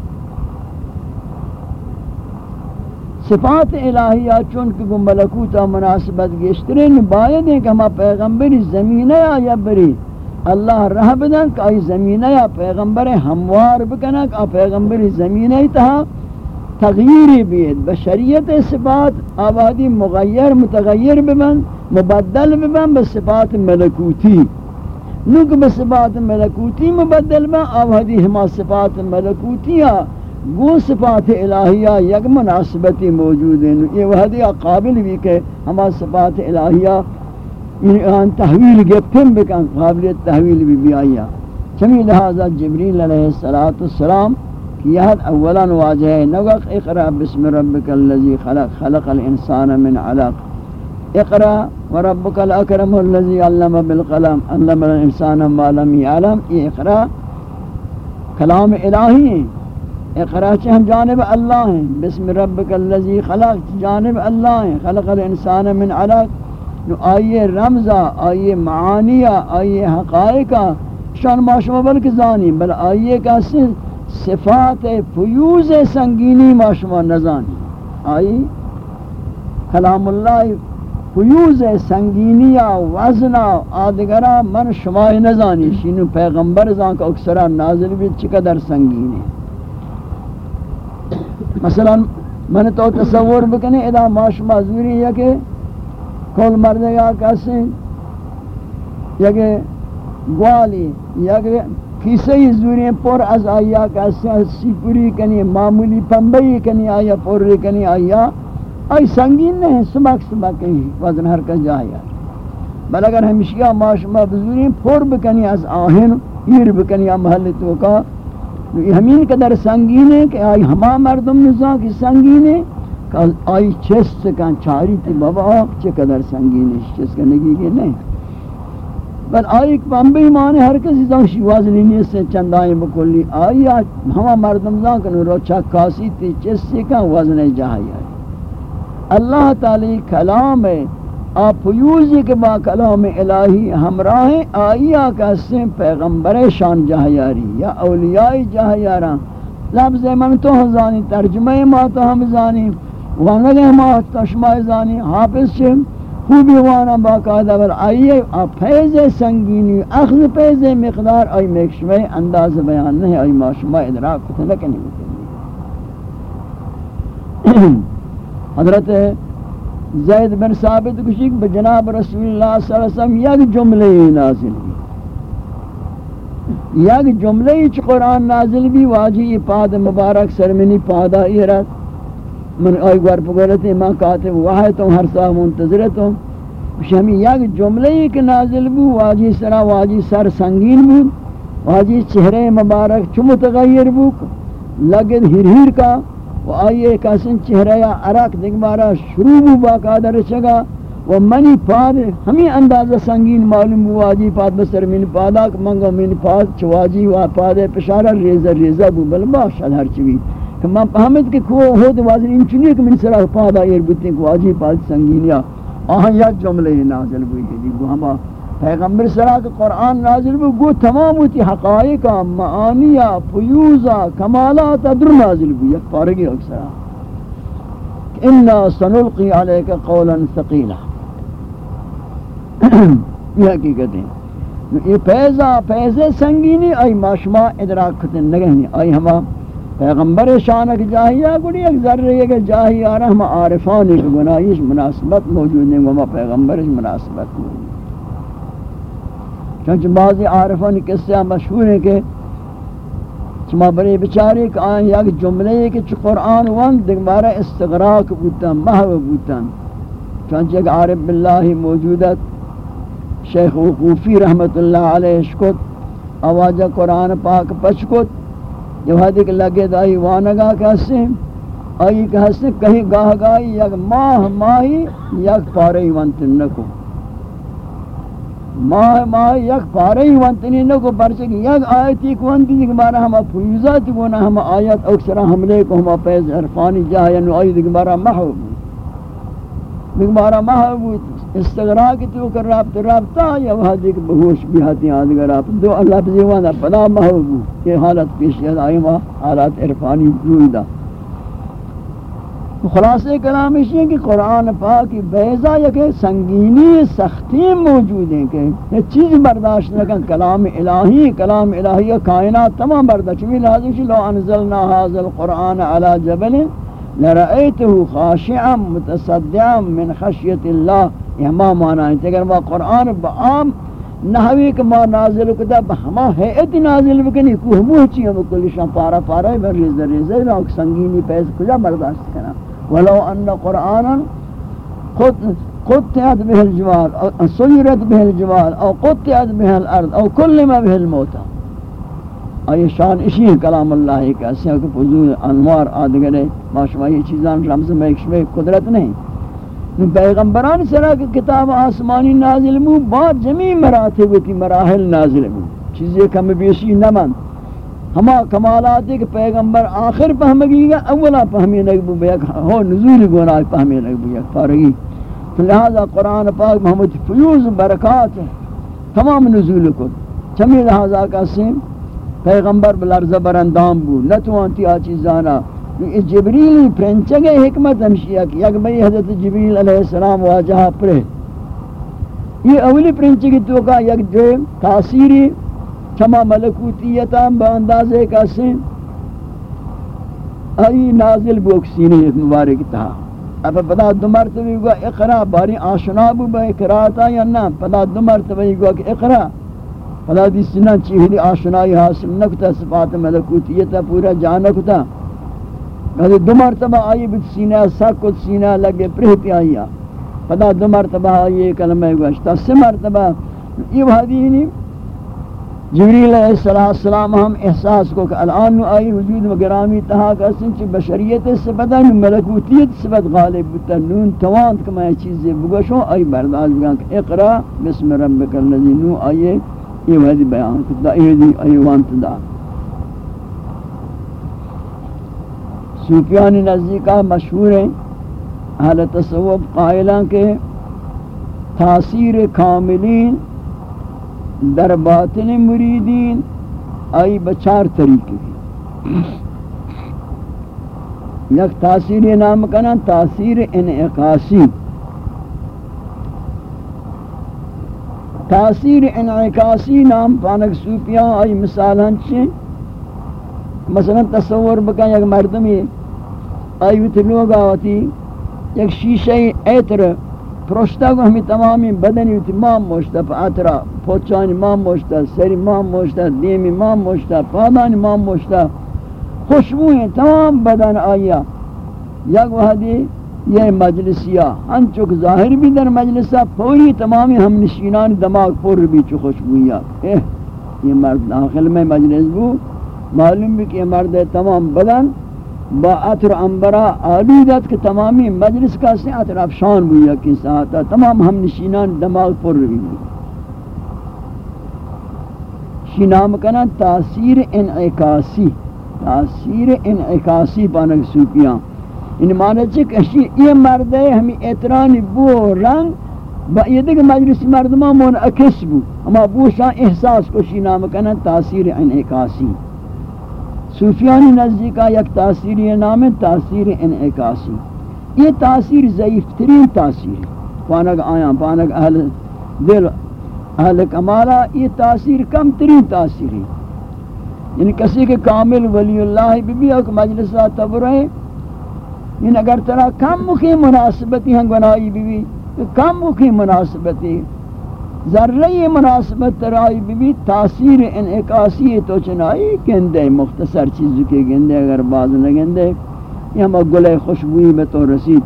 صفات الہیہ چونکہ گو ملکوتا مناسبت گشترین، باید ہے کہ ہما پیغمبری زمینہ یا بری اللہ رہ بدن کہ آئی زمینہ یا پیغمبر ہموار بکنا کہ پیغمبری زمینہ تہا تغییری بید بشریت صفات آبادی مغیر متغیر ببن، مبدل ببن بصفات ملکوتی۔ نوک بصفات ملکوتی مبدل ببن آبادی ہما صفات ملکوتیہ گو صفات الہیہ یک مناسبتی موجود ہیں۔ یہ وحدی قابل بھی کہ ہما صفات الہیہ ان تحویل گفتن بکن قابلیت تحویل بھی بھی آیا چمی لہذا جبریل علیہ السلام کی یہد اولا واجہ ہے۔ نوق اقرأ بسم ربک اللذی خلق خلق الانسان من علق۔ اقرأ وربک الاکرم اللذی علم بالقلم، علم الانسان ما لم يعلم یہ اقرأ کلام الہی ہیں۔ اقرا ہم جانب اللہ ہیں. بسم ربک اللذی خلق. جانب اللہ ہیں. خلق الانسان من علق. نو آئیے رمزہ، آئیے معانیہ، آئیے حقائقہ شان ماشما بلک زانی بل آئیے کا صفات فیوز سنگینی ماشما نزانی آئی کلام اللہ فیوز سنگینیہ وزنہ آدگرہ من شما نزانی شینو پیغمبر زان کا اکثرہ نازل بھی چقدر سنگین ہے مثلا من تو تصور بکنے ادا معاش معذوری یا کہ کول مردے گا کسی یا کہ گوالی یا کہ کسی زوری پر از آیا کسی سیپوری کنی، معمولی پنبئی کنی، آیا پوری کنی، آیا؟ آئی سنگین نہیں سمک سمک ہی وزن ہر کا جایا بل اگر ہمشیہ معاش معذوری پر بکنی، از آہن ایر بکنی محل تو کا یہ ہمین قدر سنگین ہے کہ آئی ہما مردم نزا کی سنگین ہے کہ آئی چست کن چاری تی بابا چھ قدر سنگین ہے چست کرنے کی کہ نہیں۔ بل آئی ایک پنبی مانے ہر کسی زنشی وزنی نہیں سے چند آئی بکلی۔ آئی ہما مردم نزا کنو رو چکاسی تی چست کن وزن جہائی آئی۔ اللہ تعالی کلام ہے آپ فیوزی کے با کلام الہی ہمراہ آئیا کہتے پیغمبر شان جہیاری یا اولیاء جہیاران لفظ من تو ہزانی ترجمہ ما تو ہم زانی وانگے ما تشمہ زانی، حافظ چھم خوبی وانا باقاعدہ بل آئیے فیض سنگینی، اخذ فیض مقدار، آئی مکشمہ انداز بیان نہیں، آئی ما شما ادراک کتے لکنی *coughs* حضرت زید بن ثابت کشک بجناب رسول اللہ صلی اللہ علیہ وسلم یک جملے نازل بھی یک جملے چ قرآن نازل بھی واجی پاد مبارک سرمنی پادا ایرت من آئی گوار پکرتے ماں کاتب واحد تو ہر صاحب سا منتظرتوں ہمیں یک جملے کہ نازل بھی واجی سرا، واجی سر سنگین بھی واجی چہرے مبارک چو متغیر بھی لگد ہر ہر کا و آئیے کسن چہرہ یا عرق دیکھ بارا شروع بو باقادر چگا و منی پاد، ہمیں اندازہ سنگین معلوم بو واجی پاد بسر من پادا منگو من پاد چواجی و پاد پشارہ ریزہ ریزہ بو، بل باشد ہر چوی کہ من پہمد کہ کھو، ہو تو واضح ان چنی کہ من سرہ پادا ایر بوتے کہ واجی پاد سنگین یا آہاں یا جملے نازل بوئی کہ دیگو ہما پیغمبر سرا کہ قرآن نازل بھی گو تمام ہوتی حقائقا معانیہ فیوزا کمالات در نازل بھی یک پارگی اکسرا انا سنلقی علیک قولا ثقیلا یہ حقیقت ہے۔ یہ پیزا پیزے سنگینی آئی ماشما ادراک کتن نگہنی آئی ہما پیغمبر شانک جاہیہ گوڑی ایک ذرہ یہ کہ جاہی آرہ عارفانی گناہیش مناسبت موجود نہیں وما پیغمبرش مناسبت موجود۔ چونچہ بعضی عارفان قصہ مشہور ہیں کہ چما بڑے بچارے کہ آئیں یک جملے کہ چھ قرآن وان دیکھ بارا استغراق بوتا محو بوتا چونچہ ایک عارف باللہ موجودت شیخ وقوفی رحمت اللہ علیہ شکت آواجہ قرآن پاک پچکت جب حدیق لگے دائی وانگا کہسے آئی کہسے کہیں گاہ گائی یک ماہ ماہی یک پارے وانتن نکو۔ ماہ ماہ یک پارے ہی وانتنی نکو پرچے کہ یک آیتی کو وانتی کہ بارا ہما فیوزات کو نا ہما آیت اکسرا حملے کو ہما پیز عرفانی جاہ یعنی آیت کہ بارا محب دیکھ بارا محب استغراق تو کر رابط رابطہ یا وہاں دیکھ بہوش بھی ہاتی آدھگر رابط دو اللہ پہ زیوانا پدا محب یہ حالت پیش ہے آئی حالات عرفانی جوئدہ خلاصے کلام اس ہے کہ قرآن پاک بیضا یا کہ سنگینی سختی موجود ہیں کہ یہ چیز برداشت نہ کہ کلام الہی کلام الہی کائنات تمام برداشت بھی لازم ہے لو انزلنا هذا القرآن على جبل لرأيته خاشعا متصدعا من خشیت اللہ۔ یہ ہما معنی ہے اگر وہ قرآن بعام نحوی کہ ما نازل کتا ہما حیعت نازل بکنی، کوہ موہ چیئے بکلی شان پارا پارا ہے ریزہ ریزہ سنگینی پیس کجا برداشت کرنا ولو ان قرانا قطعت به الجبال او سيرت به الجبال او قطعت به الارض او كل ما به الموتى. اي شان اسی کلام اللہ کا ایسا کہ فضول انوار آدگرے ماشما یہ چیزان رمز میں ایک قدرت نہیں. پیغمبران سرا کہ کتاب آسمانی نازل مو بعد جمی مراتب کی مراحل نازل مو. چیزیں کم بیشی نہ مند. ہما کمالات کہ پیغمبر آخر پہمگی گا، اولا پہمی نگبو بیک ہو نزول گناہ پہمی نگبو یک پارگی۔ لہذا قرآن پاک محمد فیوز برکات تمام نزول کو۔ چمی لہذا کسی پیغمبر بلرز برندام بو نتوانتی آچی زانا جبریلی پرنچگے حکمت ہمشیہ کی یک بھئی حضرت جبریل علیہ السلام واجہا پرہ یہ اولی پرنچگی تو کا یک جو تاثیری چما ملکوتیتا با اندازے کا سن ای نازل بوک سینے مبارک تھا۔ اب پدا دو مرتبہ گوا اقرا، باری آشنا بو با اقراتا یا نا؟ پدا دو مرتبہ گوا کہ اقرا، پدا دی سنہ چیہلی آشنائی حاصل نکتا، صفات ملکوتیتا پورا جانکتا کہتے دو مرتبہ آئی بیت سینہ سکت سینہ لگے پرہتی آئیا پدا دو مرتبہ آئی کلمہ گوشتا سی مرتبہ یہ وحدینی جبریل علیہ السلام ہم احساس کو کہ الان نو آئی وجود و گرامی تہا کا سنچ بشریت سے بدن ملکوتیت سے بد غالب بتا نون توان کما یہ چیزیں بگوشو آئی برداز بگان کہ اقرا بسم ربک اللذی نو آئیے یہ وحدی بیان کتا، یہ دی ایوان تدا۔ صوفیان نزدیکہ مشہور ہیں، اہل تصوف قائلان کے تاثیر کاملین در باطن مریدین، آئی بچار طریقے یک تاثیر نام کنا تاثیر انعقاسی تاثیر انعکاسی نام پانک سوپیاں آئی مثال ہنچے مثلا تصور بکا یک مردمی، آئی ویت لوگ آواتی، یک شیشہ ایتر پروشتا کو ہمیں تمامی بدنی ویت مام موشتا، پا اترا پوچانی مام موشتا، سری مام موشتا، دیمی مام موشتا، پادانی مام موشتا خوشبو ہیں تمام بدن آیا۔ یک وحدی یہ مجلسیا ہم چک ظاہر بھی در مجلسہ پوری تمامی ہم نشینان دماغ پر بھی چو خوشبویا یہ مرد داخل میں مجلس بو، معلوم بھی کہ یہ مرد تمام بدن با عطر انبرا آلودت کہ تمامی مجلس کا سے عطر افشان بویا کی ساعتا تمام ہم نشینان دماغ پر بھی بھی شی نام کنا تاثیر انعکاسی تاثیر انعکاسی پانک سوپیاں ان معنی چھ کہ یہ مرد ہے، ہمیں اعترانی بو رنگ با یہ دیکھ مجلس مردمان من اکس بو، اما بو شان احساس کو شی نام کنا تاثیر انعکاسی صوفیانی نزدیکا یک تاثیری نام ہے تاثیر انعکاسی. یہ تاثیر ضعیف ترین تاثیر. ہے پانک آیا پانک اہل دل اہل کمالا یہ تاثیر کم ترین تاثیر ہے یعنی کسی کے کامل ولی اللہ بھی بھی ایک مجلسہ تبرہیں یعنی ان اگر ترا کم مکی مناسبتی ہیں گناہی بھی بھی کم مکی مناسبتی ذرہ مناسبت ترائی بھی تاثیر انعکاسی تو چنائی گندے، مختصر چیز کے گندے، اگر باز نہ گندے یہ ہم گلے خوشبوئی بطور رسید۔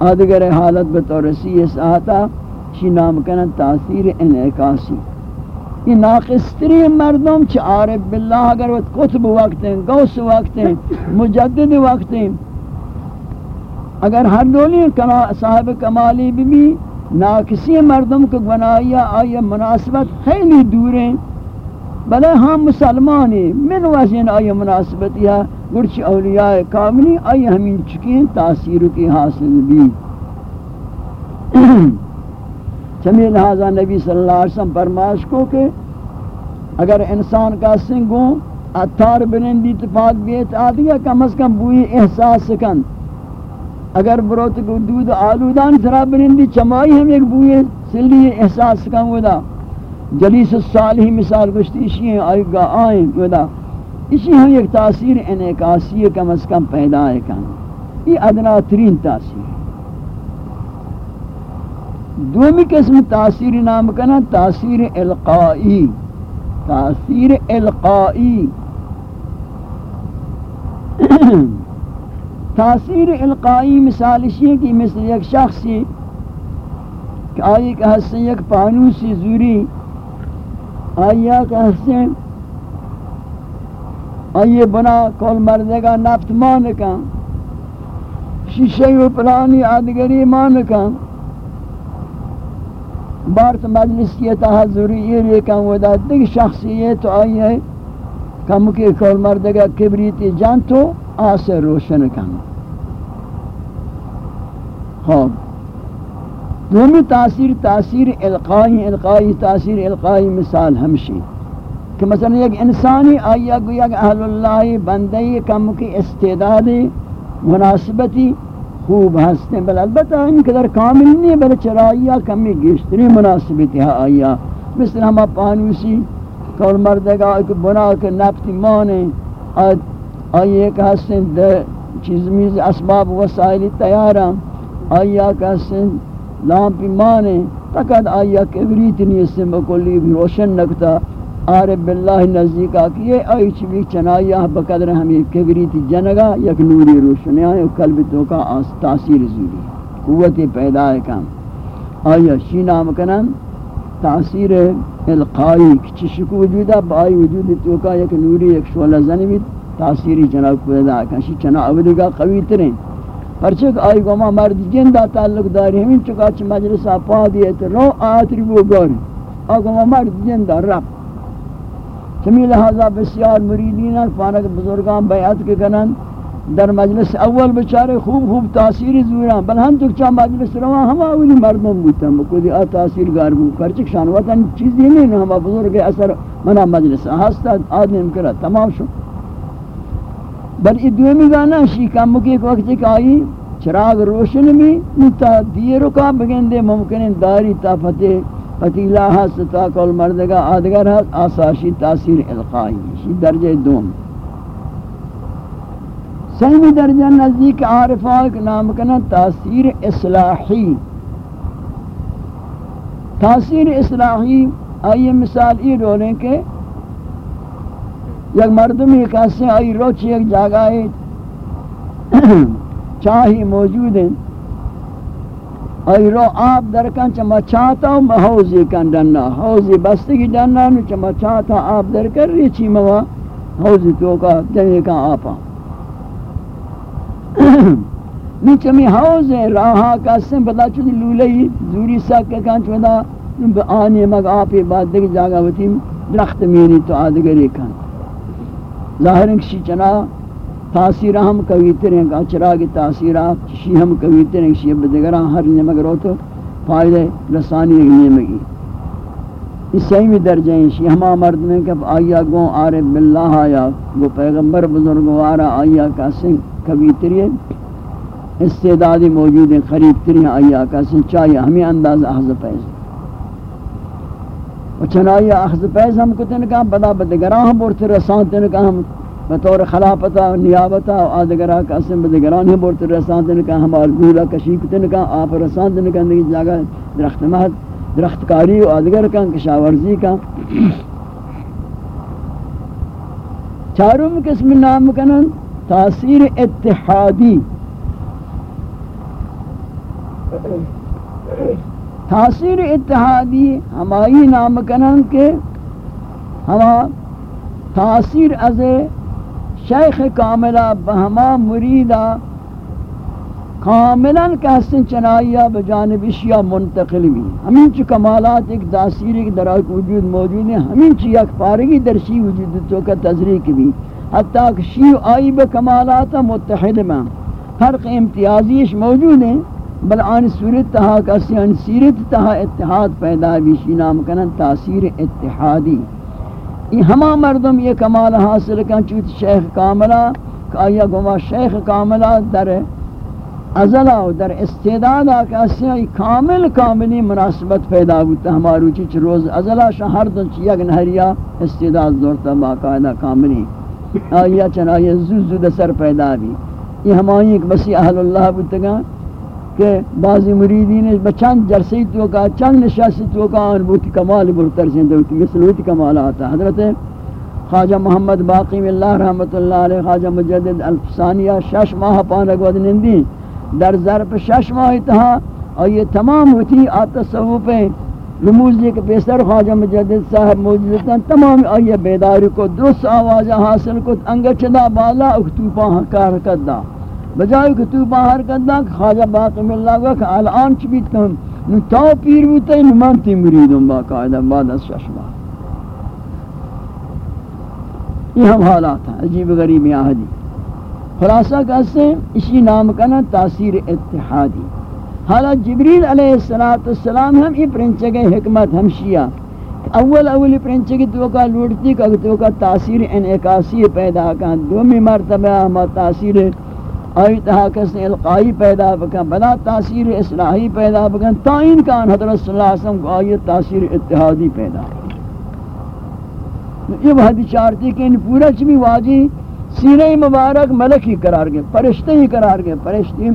آدگر حالت بطور رسید اس آتا شی نام کنا تاثیر انعکاسی۔ یہ ناقصتری مردم چھ عارف باللہ، اگر وہ کتب وقت ہیں، گوس وقت ہیں، مجدد وقت ہیں۔ اگر ہر دولی صاحب کمالی بھی بھی ناکسی مردم کو گناہیا آیا مناسبت خیلی دور ہیں۔ بلے ہاں مسلمانی من وزن آیا مناسبت یا گرچ اولیاء کاملی آیا ہمیں چکیں تاثیر کی حاصل بھی۔ چمی لہذا نبی صلی اللہ علیہ وسلم فرماش کو کہ اگر انسان کا سنگوں اتار بنندی تفاق بیت آدھیا کم از کم بوئی احساس سکن اگر بروت کو دود آلودان سرا بنندی چمائی ہم ایک بوئے سلی احساس کم ودا جلیس الصالح مثال گشتی اسی ہیں آئی گا آئیں ودا اسی ہم ایک تاثیر انعکاسی کم از کم پیدا ہے کن۔ یہ ادنا ترین تاثیر۔ دومی قسم تاثیر نام کنا، تاثیر القائی۔ تاثیر القائی۔ تاثیر القائی مثال اسی کی مثل یک شخصی کہ آئی کہ حسن یک پانوسی زوری، آئی کہ حسن آئی بنا کول مردے گا نفت مانکا شیشے و پلانی آدگری مانکا بارت مجلس کی تحضری یہ لیکن ودا دیکھ شخصیت آئی ہے کم کے کول مردے گا کبریتی جان تو آسے روشن کن ہاں۔ خواب دومی تاثیر تاثیر القائی القائی، تاثیر القائی مثال ہمشی۔ کہ مثلا یک انسانی آیا گو یک اہل اللہ بندی کم کی استعداد مناسبتی خوب ہستے، بل البتہ ان قدر کامل نہیں، بل چرائیا کمی گشتری مناسبتی ہے آیا۔ مثل ہما پانوسی کول مردگا ایک بنا کے نفتی مانے آئیے کہ ہستیں چیز میز، اسباب، وسائل تیارا آیا کہ ہستیں لامپی مانے تکد آیا کبریت نیستیں بکلی بھی روشن نکتا۔ عارف باللہ نزدیکا کیے آئی چوی چنایا بقدر ہمیں کبریت جنگا یک نوری روشن آئے قلب تو کا تاثیر زوری قوت پیدا ہے کام۔ آیا شی نام کنن تاثیر القائی چشک وجودہ بائی وجود تو کا یک نوری، یک شولہ زنی بھی تاثیری جناب پیدا کنشی چنا اودگا قوی ترین۔ پرچک آئی گوما مرد جندہ تعلق داری ہمیں چکا چھ مجلس پا دیئے تو رو آتری وہ گوری آئی مرد جندہ رب۔ چمی لہذا بسیار مریدین پانک بزرگان بیعت کے کنن در مجلس اول بچارے خوب خوب تاثیر زوران۔ بل ہم تک چاہ مجلس رواں ہم اولی مردم بودتا مکودی آ تاثیر گار بود کرچک شان وطن چیزی نہیں ہم بزرگ اثر منا مجلس ہستا آدم کرا تمام شو۔ بل ای دومی گانا شی کم کی ایک وقت ایک آئی چراغ روشن بھی نتا دیرو کا بگندے ممکن داری تا فتح فتیلہ ہست تا کل مردگا، آدگر ہست آساشی تاثیر القائی، شی درجہ دوم۔ سیمی درجہ نزدیک عارفات نام کنا تاثیر اصلاحی۔ تاثیر اصلاحی، آئی مثال ای رولیں کہ یک مردمی کسی آئی روچ یک جاگہ *clears throat* چاہی موجود ہیں آئی رو آب درکن چما چاہتا ہوں حوزی کن ڈننا حوزی بستگی ڈننا چما چاہتا آب درکن ریچی موا حوزی تو کا جنگی کا آپا *clears throat* نیچے میں حوض ہے راہا کا سن پتا چلی لولی زوری سک کے کان چودا آنے مگ آپی بعد دیکھ جاگا ہوتی درخت میری تو آدگری کان ظاہر ہے چنا، تاثیر ہم کویتر ہیں کہ چراغ تاثیرات شی ہم کویتر ہیں شی بدگران ہر نمگ رو تو فائدہ رسانی نمگی اس سیمی درجہ ہیں شی ہما مرد میں کہ آیا گو عارف باللہ آیا، گو پیغمبر بزرگوارا آیا کا سنگ کبھی تری استعدادی موجود ہیں قریب تری آئی آقا سے چاہیے ہمیں انداز اخذ پیز و چنائی اخذ پیز ہم کو تنکا بدا بدگران ہم بورت رسان تنکا ہم، بطور خلافتا و نیابتا و آدگران کا اسم بدگران ہم بورت رسان تنکا ہم آلگولا کشیک تنکا آپ رسان تنکا اندگی جاگا درخت مہد، درخت کاری و آدگر کا، کشاورزی کا۔ چاروں قسم نام کنن، تاثیر اتحادی۔ تاثیر اتحادی ہمائی نام کنن کے ہما تاثیر از شیخ کاملہ بہما مریدہ کاملا کہستن چنائیہ بجانب اشیاء منتقل بھی ہمین چی کمالات ایک تاثیر ایک درائق وجود موجود ہیں۔ ہمین چی یک پارگی درشی وجود تو کا تذریق بھی۔ حتیٰ کہ شیع آئی بکمالات متحد میں فرق امتیازیش موجود ہیں۔ بل آن صورت تہا کسی آن سیرت تہا اتحاد پیدا بھی شی نام کنن تاثیر اتحادی۔ یہ ہما مردم یہ کمال حاصل کن چوت شیخ کاملہ، کہ آیا گما شیخ کاملہ در ازلا و در استعدادا کسی آئی کامل کاملی مناسبت پیدا ہوتا ہمارو چیچ روز ازلا شہر دن چی یک نہریا استعداد دورتا باقاعدہ کاملی۔ آیا چن آیا زود زود سر پیدا بھی۔ یہ ہمائی ایک بسی اہل اللہ بودتگا کہ بعضی مریدین بچند جرسی تو کا، چند نشاسی تو کا آن بوتی کمال برتر سے دوتی مثل ہوتی کمال آتا۔ حضرت خواجہ محمد باقی اللہ رحمت اللہ علیہ، خواجہ مجدد الفسانیہ، شش ماہ پانک ود نندی در ظرف شش ماہ تہا اور یہ تمام ہوتی آتصوف ہیں رموز یہ کہ پیسر خواجہ مجدد صاحب موجودتا تمام آئیے بیداری کو، درست آواز حاصل کو انگا چدا بالا اکتوپا حرکت دا بجائے اکتوپا حرکت دا خواجہ باقی میں اللہ گا کہ الان چی بیت کم نتاو پیر بوتا ہے نمانتی مریدوں باقاعدہ بعد از ششما یہ ہم حالات ہیں، عجیب غریب آہدی۔ خلاصہ کہتے ہیں، اسی نام کا نا تاثیر اتحادی۔ حالا جبریل علیہ السلام ہم یہ پرنچے گئے حکمت ہمشیہ اول اولی پرنچے کی توقع لوٹتی، کہ توقع تاثیر انعکاسی پیدا کن دومی مرتبہ ہما تاثیر اتحادی آئی تہا کس القائی پیدا بکن، بلا تاثیر اصلاحی پیدا بکن تائین کان حضرت صلی اللہ علیہ وسلم کو آئی تاثیر اتحادی پیدا یہ وحدی چارتی کہ ان پورا چمی واجی سینہ مبارک ملکی قرار گئے پرشتے ہی قرار گئے۔ پرشتے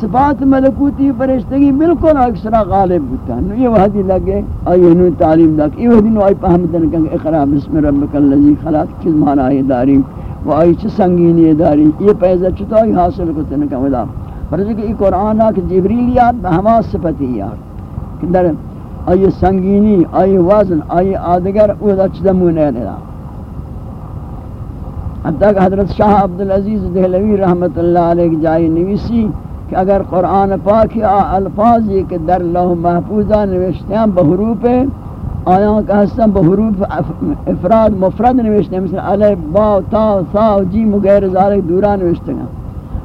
صفات ملکوتی فرشتگی بالکل اکثر غالب ہوتا ہے یہ وحدی لگے، آئی انہوں تعلیم لگ یہ وحدی نو آئی پہمدن کہ اقرا بسم ربک اللذی خلق، چیز مانا ہے داری و آئی چی سنگینی داری، یہ پیزا چتا آئی حاصل کو تنکا ودا فرضی کہ یہ قرآن آکھ جبریل یاد بہما صفتی یاد. کہ در آئی سنگینی، آئی وزن، آئی آدگر اوہ چیزا مونے لدا حتیٰ کہ حضرت شاہ عبدالعزیز دہلوی رحمت اللہ علیہ کی جائی نویسی کہ اگر قرآن پاک آ الفاظ یہ کہ در لوح محفوظہ نوشتے ہیں بحروف آیاں کا حصہ بحروف افراد مفرد نوشتے ہیں مثل علی با، تا، سا، جیم غیر ذالک دورا نوشتے ہیں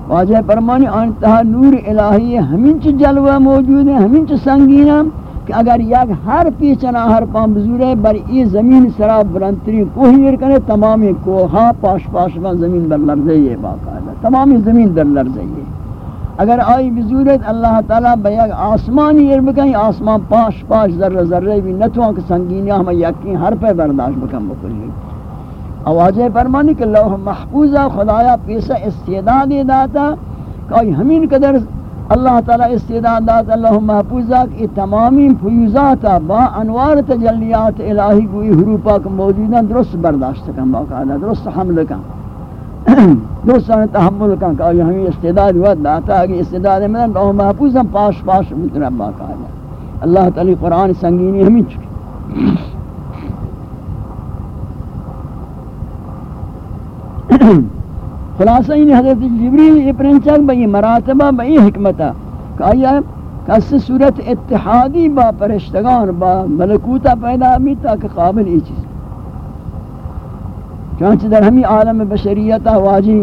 واجہ فرمانی انتہا نور الہی ہمین چ جلوہ موجود ہے ہمین چ سنگین ہے کہ اگر یک ہر پیچنا ہر پام بزور ہے، بر ای زمین سرا برنتری کوہیر کرے تمامی کوہا پاش پاش میں زمین بر لرزے یہ باقاعدہ، تمامی زمین در لرزے یہ۔ اگر آئی بزورت اللہ تعالیٰ بیگ آسمانی ایر بکن، آسمان پاش پاش ذرہ ذرہ بھی نتوان کہ سنگینی ہم یقین ہر پہ برداشت بکن بکلی۔ آوازیں فرمانی کہ لوح محفوظہ خدایا پیسہ استعداد داتا، کہ ہمین قدر اللہ تعالی استعداد داتا، لوح محفوظہ کہ تمامی فیوزاتا با انوار تجلیات الہی کوئی حروپا کا موجودہ درست برداشت کن، باقاعدہ درست حمل کن۔ *clears throat* درست تحمل کن کہ ہمیں استعداد ہوا داتا کہ استعداد میں لوح محفوظہ پاش پاش متربہ باقاعدہ اللہ تعالی قرآن سنگینی ہمیں چکی خلاصہ این حضرت جبریل یہ پرنچک بئی مراتبہ بئی حکمتا کہ آیا کس صورت اتحادی با پرشتگان، با ملکوتا پیدا بھی تاکہ قابل ای چیز؟ چانچہ در ہمی عالم بشریتا واجی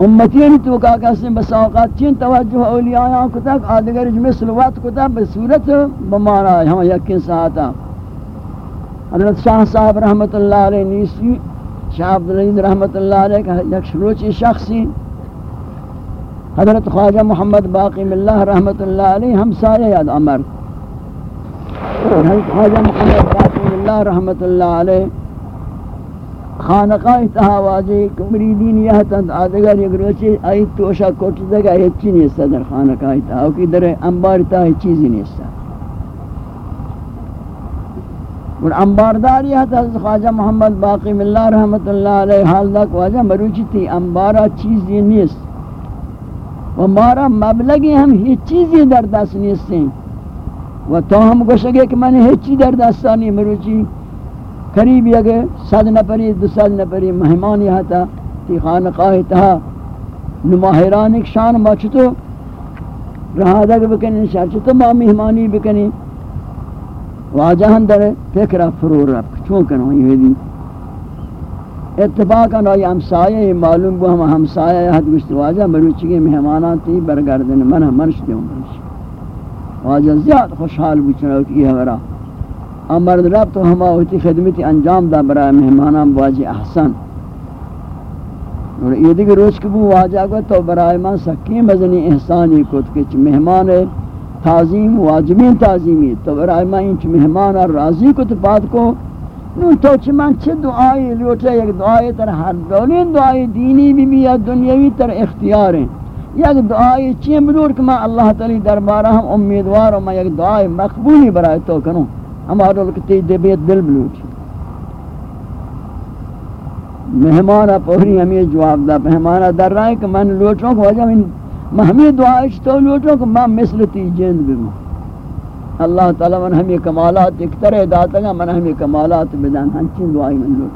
امتین تو کا کسی بساوقات چین توجہ اولیاء کو تک آدگر مثل وقت کو تک بصورت بمانا ہم ہاں، یقین ساعتا حضرت شاہ صاحب رحمت اللہ علیہ نیسی، شاہ عبدالعید رحمت اللہ علیہ کا یک شروچی شخصی حضرت خواجہ محمد باقی اللہ رحمت اللہ علیہ ہم سارے یاد عمر حضرت خواجہ محمد باقی اللہ رحمت اللہ علیہ خانقاہ تہا تہاواجی کمریدین یہ تند آدگر یک روچی آئی توشا کوٹ دگا ہیچی نیستا در خانقاہ تہا تہاو در انبار تا چیزی نیستا۔ اور انبارداری ہے حضرت خواجہ محمد باقی اللہ رحمت اللہ علیہ، حال تک واجہ مروچی تھی، انبارا چیز یہ نیست۔ و مارا مبلغی ہم ہی چیزی در دست نیستیں۔ و تو ہم گوشگے کہ میں نے ہی چیز در دستانی مروچی؟ قریب یکے صد نپری دو صد نپری مہمانی ہتا، تی خانقاہ تہا نماہران ایک شان ما چھتو رہا دک بکنی شاہ چھتو ما مہمانی بکنی واجہ در فکرہ فرور رب، چون کنو یہ دی؟ اتفاقا نوی ہمسایہ معلوم بو ہم ہمسایہ حد گشت واجہ مروچی کے مہمانان تی برگردن، من ہم منش دیوں مروچی واجہ زیاد خوشحال بچنا کی ہے ورا۔ امرد رب تو ہما ہوتی خدمتی انجام دا برای مہمانان واجہ احسن اور یہ دیگر روز کبو واجہ کو تو برای من سکی مزنی احسانی کت کہ مہمان ہے تعظیم واجبین تعظیمی. تو برای ما این مہمان راضی کو تو بات کو. نو تو چھ من چھ دعائی لوٹے، یک دعائی تر ہر دولین دعائی دینی بھی بھی یا دنیاوی تر اختیار ہیں. یک دعائی چین بلوٹ کہ میں اللہ تعالی دربارہ ہم امیدوار ہوں میں یک دعائی مقبولی برای تو کروں ہمارا لکتی دبیت دل بلوٹ مہمانہ پوری ہمیں جواب دا، مہمانہ در رہا ہے کہ میں لوٹوں کو وجہ میں ہمیں دعائش تو لوٹوں کہ میں مثل تی جند بموں اللہ تعالی من ہمیں کمالات ایک طرح داتا گا، من ہمیں کمالات بدن۔ ہنچین دعائی من لوٹ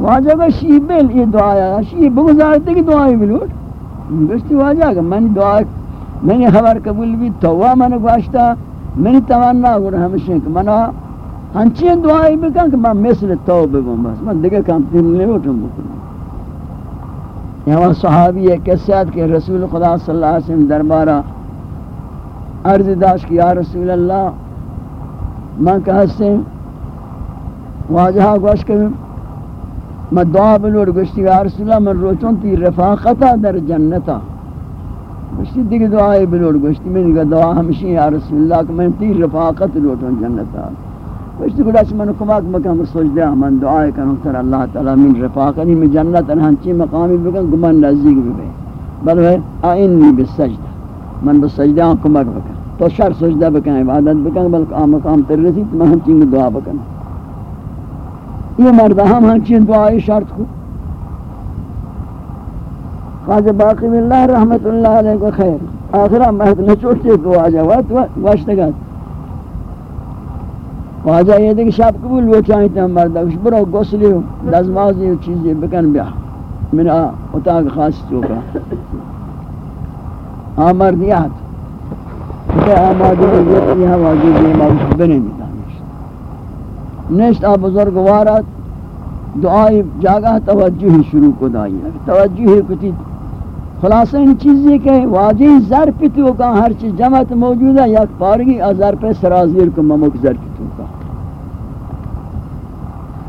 واجہ گا شیبیل یہ دعائی آیا شیب بگزارتے کی دعائی بلوٹ گشتی واجہ گا، من دعائی میں نے خبر قبول بھی توہ من گواشتا میں نے توانا گو کہ منا ہنچین دعائی بکن کہ میں مثل تو بگوں بس، من دیکھے کام تین لوٹوں بکنوں یہاں صحابی ہے کسیات کہ رسول خدا صلی اللہ علیہ وسلم دربارہ عرض داشت کہ یا رسول اللہ، من کہستے واجہا گوش کہ میں دعا بلوڑ گوشتی، یا رسول اللہ، من روچوں تی رفاقتا در جنتا۔ گوشتی دیکھ دعائی بلوڑ گوشتی، میں نے کہا دعا ہمشی یا رسول اللہ کہ میں تی رفاقت روچوں جنتا گوشتی گوڑا چھ من کماک مکم سجدہ من دعائی کنو تر اللہ تعالی من رفاقتی من جنت انہنچی مقامی بکن، گمان نزدیک بھی بلوے آئینی بسجدہ من بسجدہ کمک بکن۔ تو شر سجدہ بکن، عبادت بکن بلکہ آم مقام تر رسی تو میں ہنچین دعا بکن۔ یہ مردہ ہم ہنچین دعائی شرط کو۔ خواجہ باقی اللہ رحمت اللہ علیہ کو خیر. آخرہ مہد نچوٹتے کو آجا واشتگات واجہ یہ دیکھ شاب قبول وہ چاہیے تھا مردہ کچھ برو گسلی ہو. دزمازی ہو چیزیں بکن بیا. من اتاق خاص چوکا آمردیات کہ آمادی وزیت یہ واجب یہ موجود بنے دیتا نشت نشت آ بزرگوارات دعائی جاگہ توجہ شروع کو دائی. توجہ کتی خلاصہ ان چیزیں کہ واجی ظرف تو کا ہر چیز جمعت موجود ہے، یک پارگی ازر پہ سرازیر کو ممک ظرف تو کا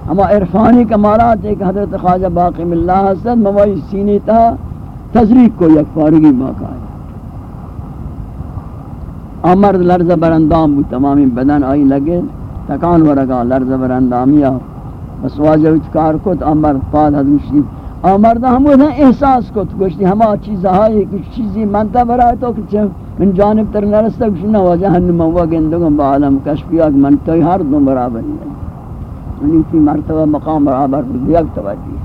اما عرفانی کمالات ایک حضرت خواجہ باقی اللہ حسد موائی سینی تا تذریق کو یک پارگی باقا ہے۔ امرد لرز برندام بود تمامی بدن آئی لگے، تکان ورگا لرز برندامیا بس واجہ اچکار کت امرد پاد حضرت آمرد ہم وہ احساس کو تو گوشتی ہما چیز آئی کچھ چیزی منتا برای تو کچھ من جانب تر نرستا کچھ نہ وجہ ہنما ہوا گندگم با عالم کشفی آگ من ہر دو برابر نہیں منی یعنی کی مرتبہ مقام برابر بود، یک توجہ۔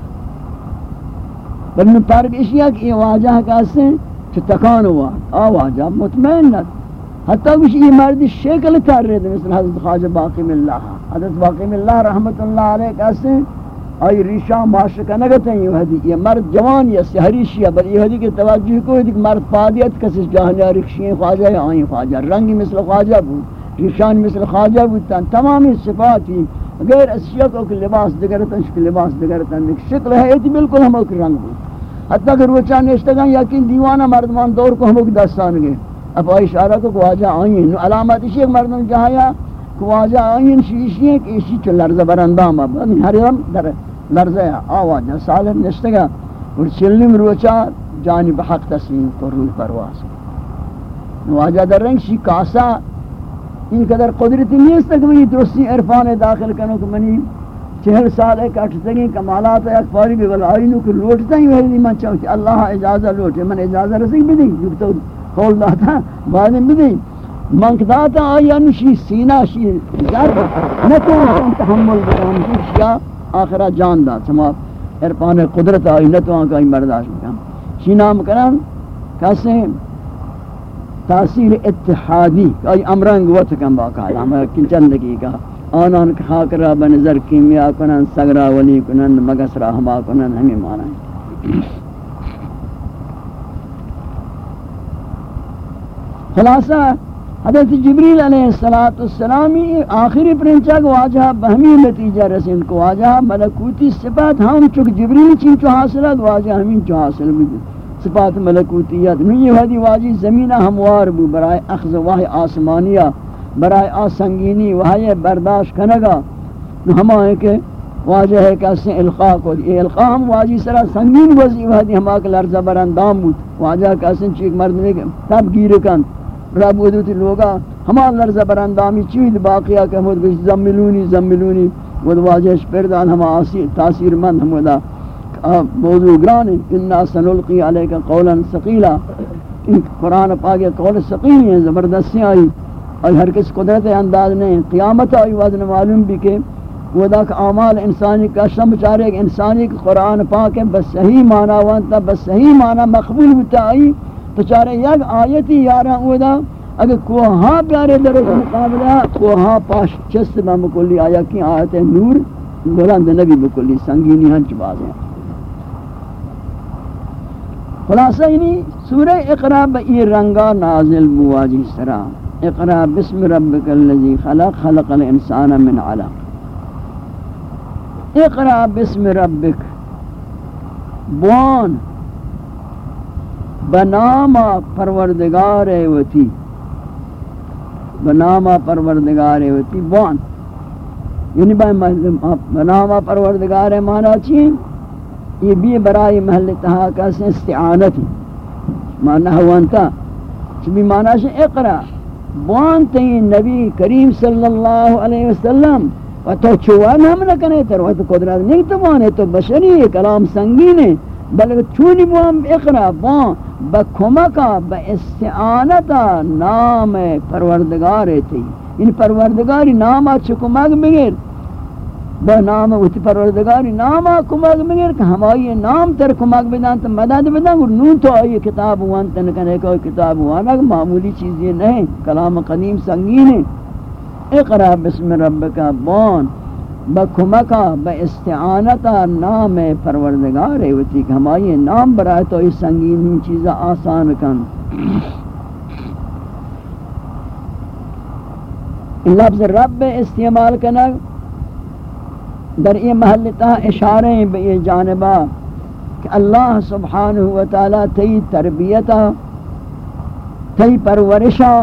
بلن پرگ اشیاء کہ یہ واجہ کاسے چھ تکان ہوا۔ آ واجہ، مطمئن نت حتی کچھ یہ مرد شکل تر رہے تھے مثل حضرت خواجہ باقی من اللہ حضرت باقی من اللہ رحمت اللہ علیہ کاسے آئی ریشہ معاشقہ نگتا ہے یہ حدی، یہ مرد جوان یا سہریشی ہے بل یہ حدی کی توجہ کو ہے کہ مرد پادیت کسی جہنیا رکشین خواجہ یا آئین خواجہ، رنگی مثل خواجہ بود، ریشان مثل خواجہ بودتا تمامی صفاتی غیر اشیاء کو کہ لباس دگرتن، شکل لباس دگرتن شکل ہے، ایتی بالکل ہم اوک رنگ بود۔ حتی اگر وہ چاہ نشتگاں یقین دیوانہ مردمان دور کو ہم اوک دستان گئے۔ اب آئی اشارہ کو خواجہ آئین علامات اسی ایک مردم جہایا خواجہ آئین شیشی ہے کہ اسی چو لرز برندام اب ہر ہم در لرزه آواز سالم نشتگا اور چلنیم روچا جانب حق تسلیم کو روح پرواز نواجہ در رنگ شی کاسا، این قدر قدرتی نیست کہ منی درستی عرفان داخل کنو کہ منی چہل سال ایک اٹھتگی کمالات ایک پاری بھی بل کہ لوٹتا ہی وحیدی من چاہتی اللہ اجازہ لوٹے من اجازہ رسی بھی دی۔ جو تو قول داتا بعد بھی دی۔ من کداتا آیا نشی سینہ شی ضرب نتو تحمل بکام شیشیا آخرہ جان دا، سما ارپان قدرت آئی نتوان کا برداشت بکن شی نام کرن؟ کسی تاثیر اتحادی، آئی امرنگ وقت کن باقا ہمیں چند دقیقہ آنان خاک را بنظر کیمیا کنن، سگرا ولی کنن، مگس را ہما کنن، ہمیں مانا ہے۔ خلاصہ حضرت جبریل علیہ السلامی آخری پرنچہ کو واجہ بہمی نتیجہ رسین کو واجہ ملکوتی صفات ہم چک جبریل چین چو حاصلت واجہ ہمین چو حاصل بھی صفات ملکوتیت نو یہ حدی واجی زمینہ ہموار بو برای اخذ واہ آسمانیہ برای آسنگینی وہی برداشت کنگا۔ نو ہما کہ واجہ ہے کہ اس سے القاء کو یہ القاء ہم واجی سرا سنگین وزی، وحدی ہما کے لرزہ برندام بود۔ واجہ کہ اس چیک مرد میں تب گیر کن۔ رب ودوتی لوگا ہما لرزہ برندامی چید باقیہ کہ ہمود گوش زملونی زملونی ود واجہش پردان ہما تاثیر مند ہمودا۔ موضوع گرانی انہا سنلقی علیکا قولا سقیلا قرآن پاک قول سقیل ہیں، زبردستی آئی۔ اور ہر کس قدرت انداز نہیں۔ قیامت آئی، وزن معلوم بھی کہ وہ دا کہ اعمال انسانی کا شم چارے، انسانی قرآن پاک ہے بس صحیح معنی وانتا، بس صحیح معنی مقبول ہوتا آئی تو چارے یک آیتی یارا اودا اگر کوہاں پیارے در مقابلہ، کوہاں پاش چست میں مکلی آیا کی آیت نور بلند نبی مکلی سنگینی ہنچ باز ہیں خلاصہ یعنی سورہ اقرا بئی رنگا نازل بواجی سرا۔ اقرا بسم ربک اللذی خلق خلق الانسان من علق۔ اقرا بسم ربک، بوان۔ بنام پروردگار وتی بنام پروردگار وتی بوان یعنی بنام پروردگار مانا چی؟ یہ بھی برای محل تہا کا سے استعانت مانا ہوانتا چبی مانا سے اقرا۔ بوان تین نبی کریم صلی اللہ علیہ وسلم۔ و تو چوان ہم نہ کنے تر۔ وہ تو قدرت نہیں تو بوانے تو بشری، کلام سنگین ہے۔ بلکہ چونی بوان اقرا بوان بکمکا با استعانتا نام پروردگار تھی۔ ان پروردگاری نام چکمک بگیر با نام وتی پروردگاری نام کمک بگیر کہ ہمائی نام تر کمک بدن تو مدد بدن اور نون تو آئی کتاب وان تنکنے کوئی کتاب وانا معمولی چیزیں نہیں، کلام قدیم سنگین ہے اقرا بسم ربکا بان۔ بکمکا با استعانتا نام پروردگار ہے وتی کہ ہمائی نام برائے تو اس سنگین چیزا آسان کن۔ لفظ رب استعمال کنا، در یہ محلتا اشارے بے یہ جانبا کہ اللہ سبحانہ وتعالی تی تربیتا تی پرورشا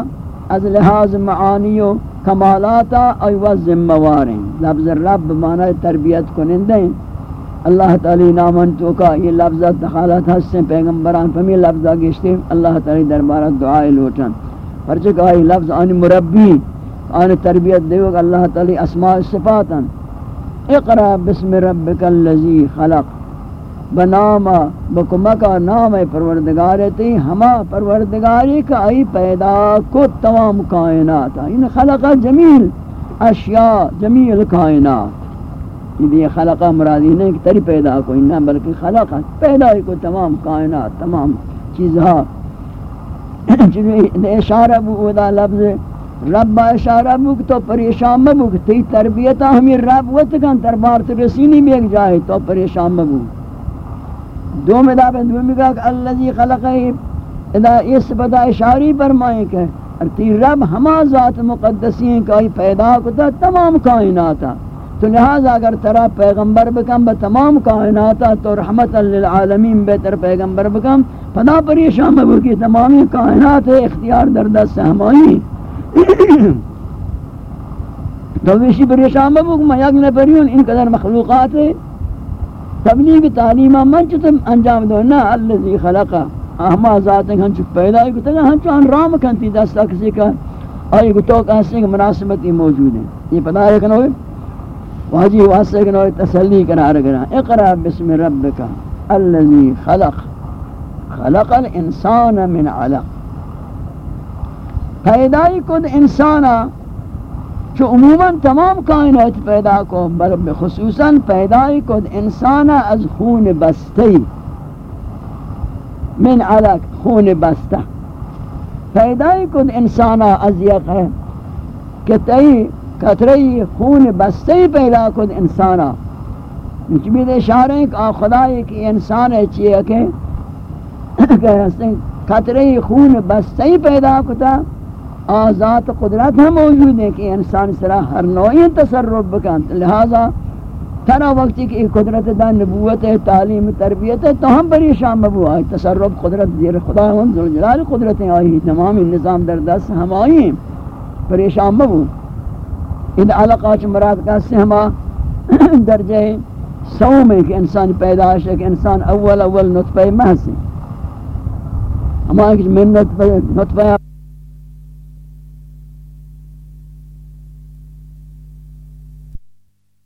از لحاظ معانی و کمالاتا ایوہ ذمواریں لفظ رب معنی تربیت کنندیں۔ اللہ تعالی نامن تو کا یہ لفظ دخالت حسن پیغمبران فمی لفظہ گشتے اللہ تعالی دربارت دعائے لوٹن۔ پرچک آئی لفظ آنی مربی، آنی تربیت دیو اللہ تعالی اسماء صفاتا اقرا بسم ربک اللذی خلق۔ بنام بکمکا نام پروردگار تی، ہما پروردگاری کا ای پیدا کو تمام کائنات۔ ان خلق جمیل، اشیاء، جمیل کائنات۔ یہ خلق مرادی نہیں کہ تری پیدا کو نہ، بلکہ خلق پیدا کو تمام کائنات، تمام چیزها جنہیں اشارہ بو دا لفظ، رب اشارہ بو تو پریشان مبو تی تربیتا ہمیں رب وقت کن تربار ترسینی بھی ایک جائے تو پریشان مبو دو میں دا دو میں کہا کہ اللذی خلقی ادا اس بدا اشاری فرمائیں کہ ارتی رب ہما ذات مقدسی ہیں کہ پیدا کتا تمام کائناتا تو لہذا اگر ترا پیغمبر بکم با تمام کائناتا تو رحمت للعالمین بہتر پیغمبر بکم پدا پر پریشان میں کی تمامی کائنات اختیار در دست سے ہمائی تو ویشی پریشان میں بکم، یک نپریون ان قدر مخلوقات ہے تبلیغ تعلیم من چتم انجام دو نا الذي خلق. اہما ذات ہن چ پیدا ہے کہ ہن چ رام کنتی دستا کسی کا ائی کو تو کیسے مناسبت موجود ہے یہ پتہ ہے کہ نو واجی واسطے کہ نو تسلی قرار کرا. اقرا بسم ربک الذي خلق. خلق الانسان من علق. پیدا کو انسانا جو عموماً تمام کائنات پیدا کو بل خصوصاً پیدا کو انسان از خون بستی من علق خون بسته. پیدا کو انسان از یک ہے کہ تی کتری خون بستی پیدا کو انسان. مجھ بھی اشارے کہ خدا ایک انسان ہے چیئے کہ کتری خون بستی پیدا کتا. آزاد قدرت ہم موجود ہیں کہ انسان سرا ہر نوعی تصرف بکن۔ لہذا ترا وقتی کہ قدرت دا نبوت ہے، تعلیم، تربیت ہے، تو ہم پریشان مبو آئی تصرف قدرت دیر خدا ہم جلال قدرتیں آئی تمامی نظام در دست ہم آئی پریشان مبو ان علاقہ چھ مراد کا سے ہما درجہ سو میں کہ انسان پیداش ہے کہ انسان اول اول نطفہ محض ہے۔ ہمارے من نطفہ نطفہ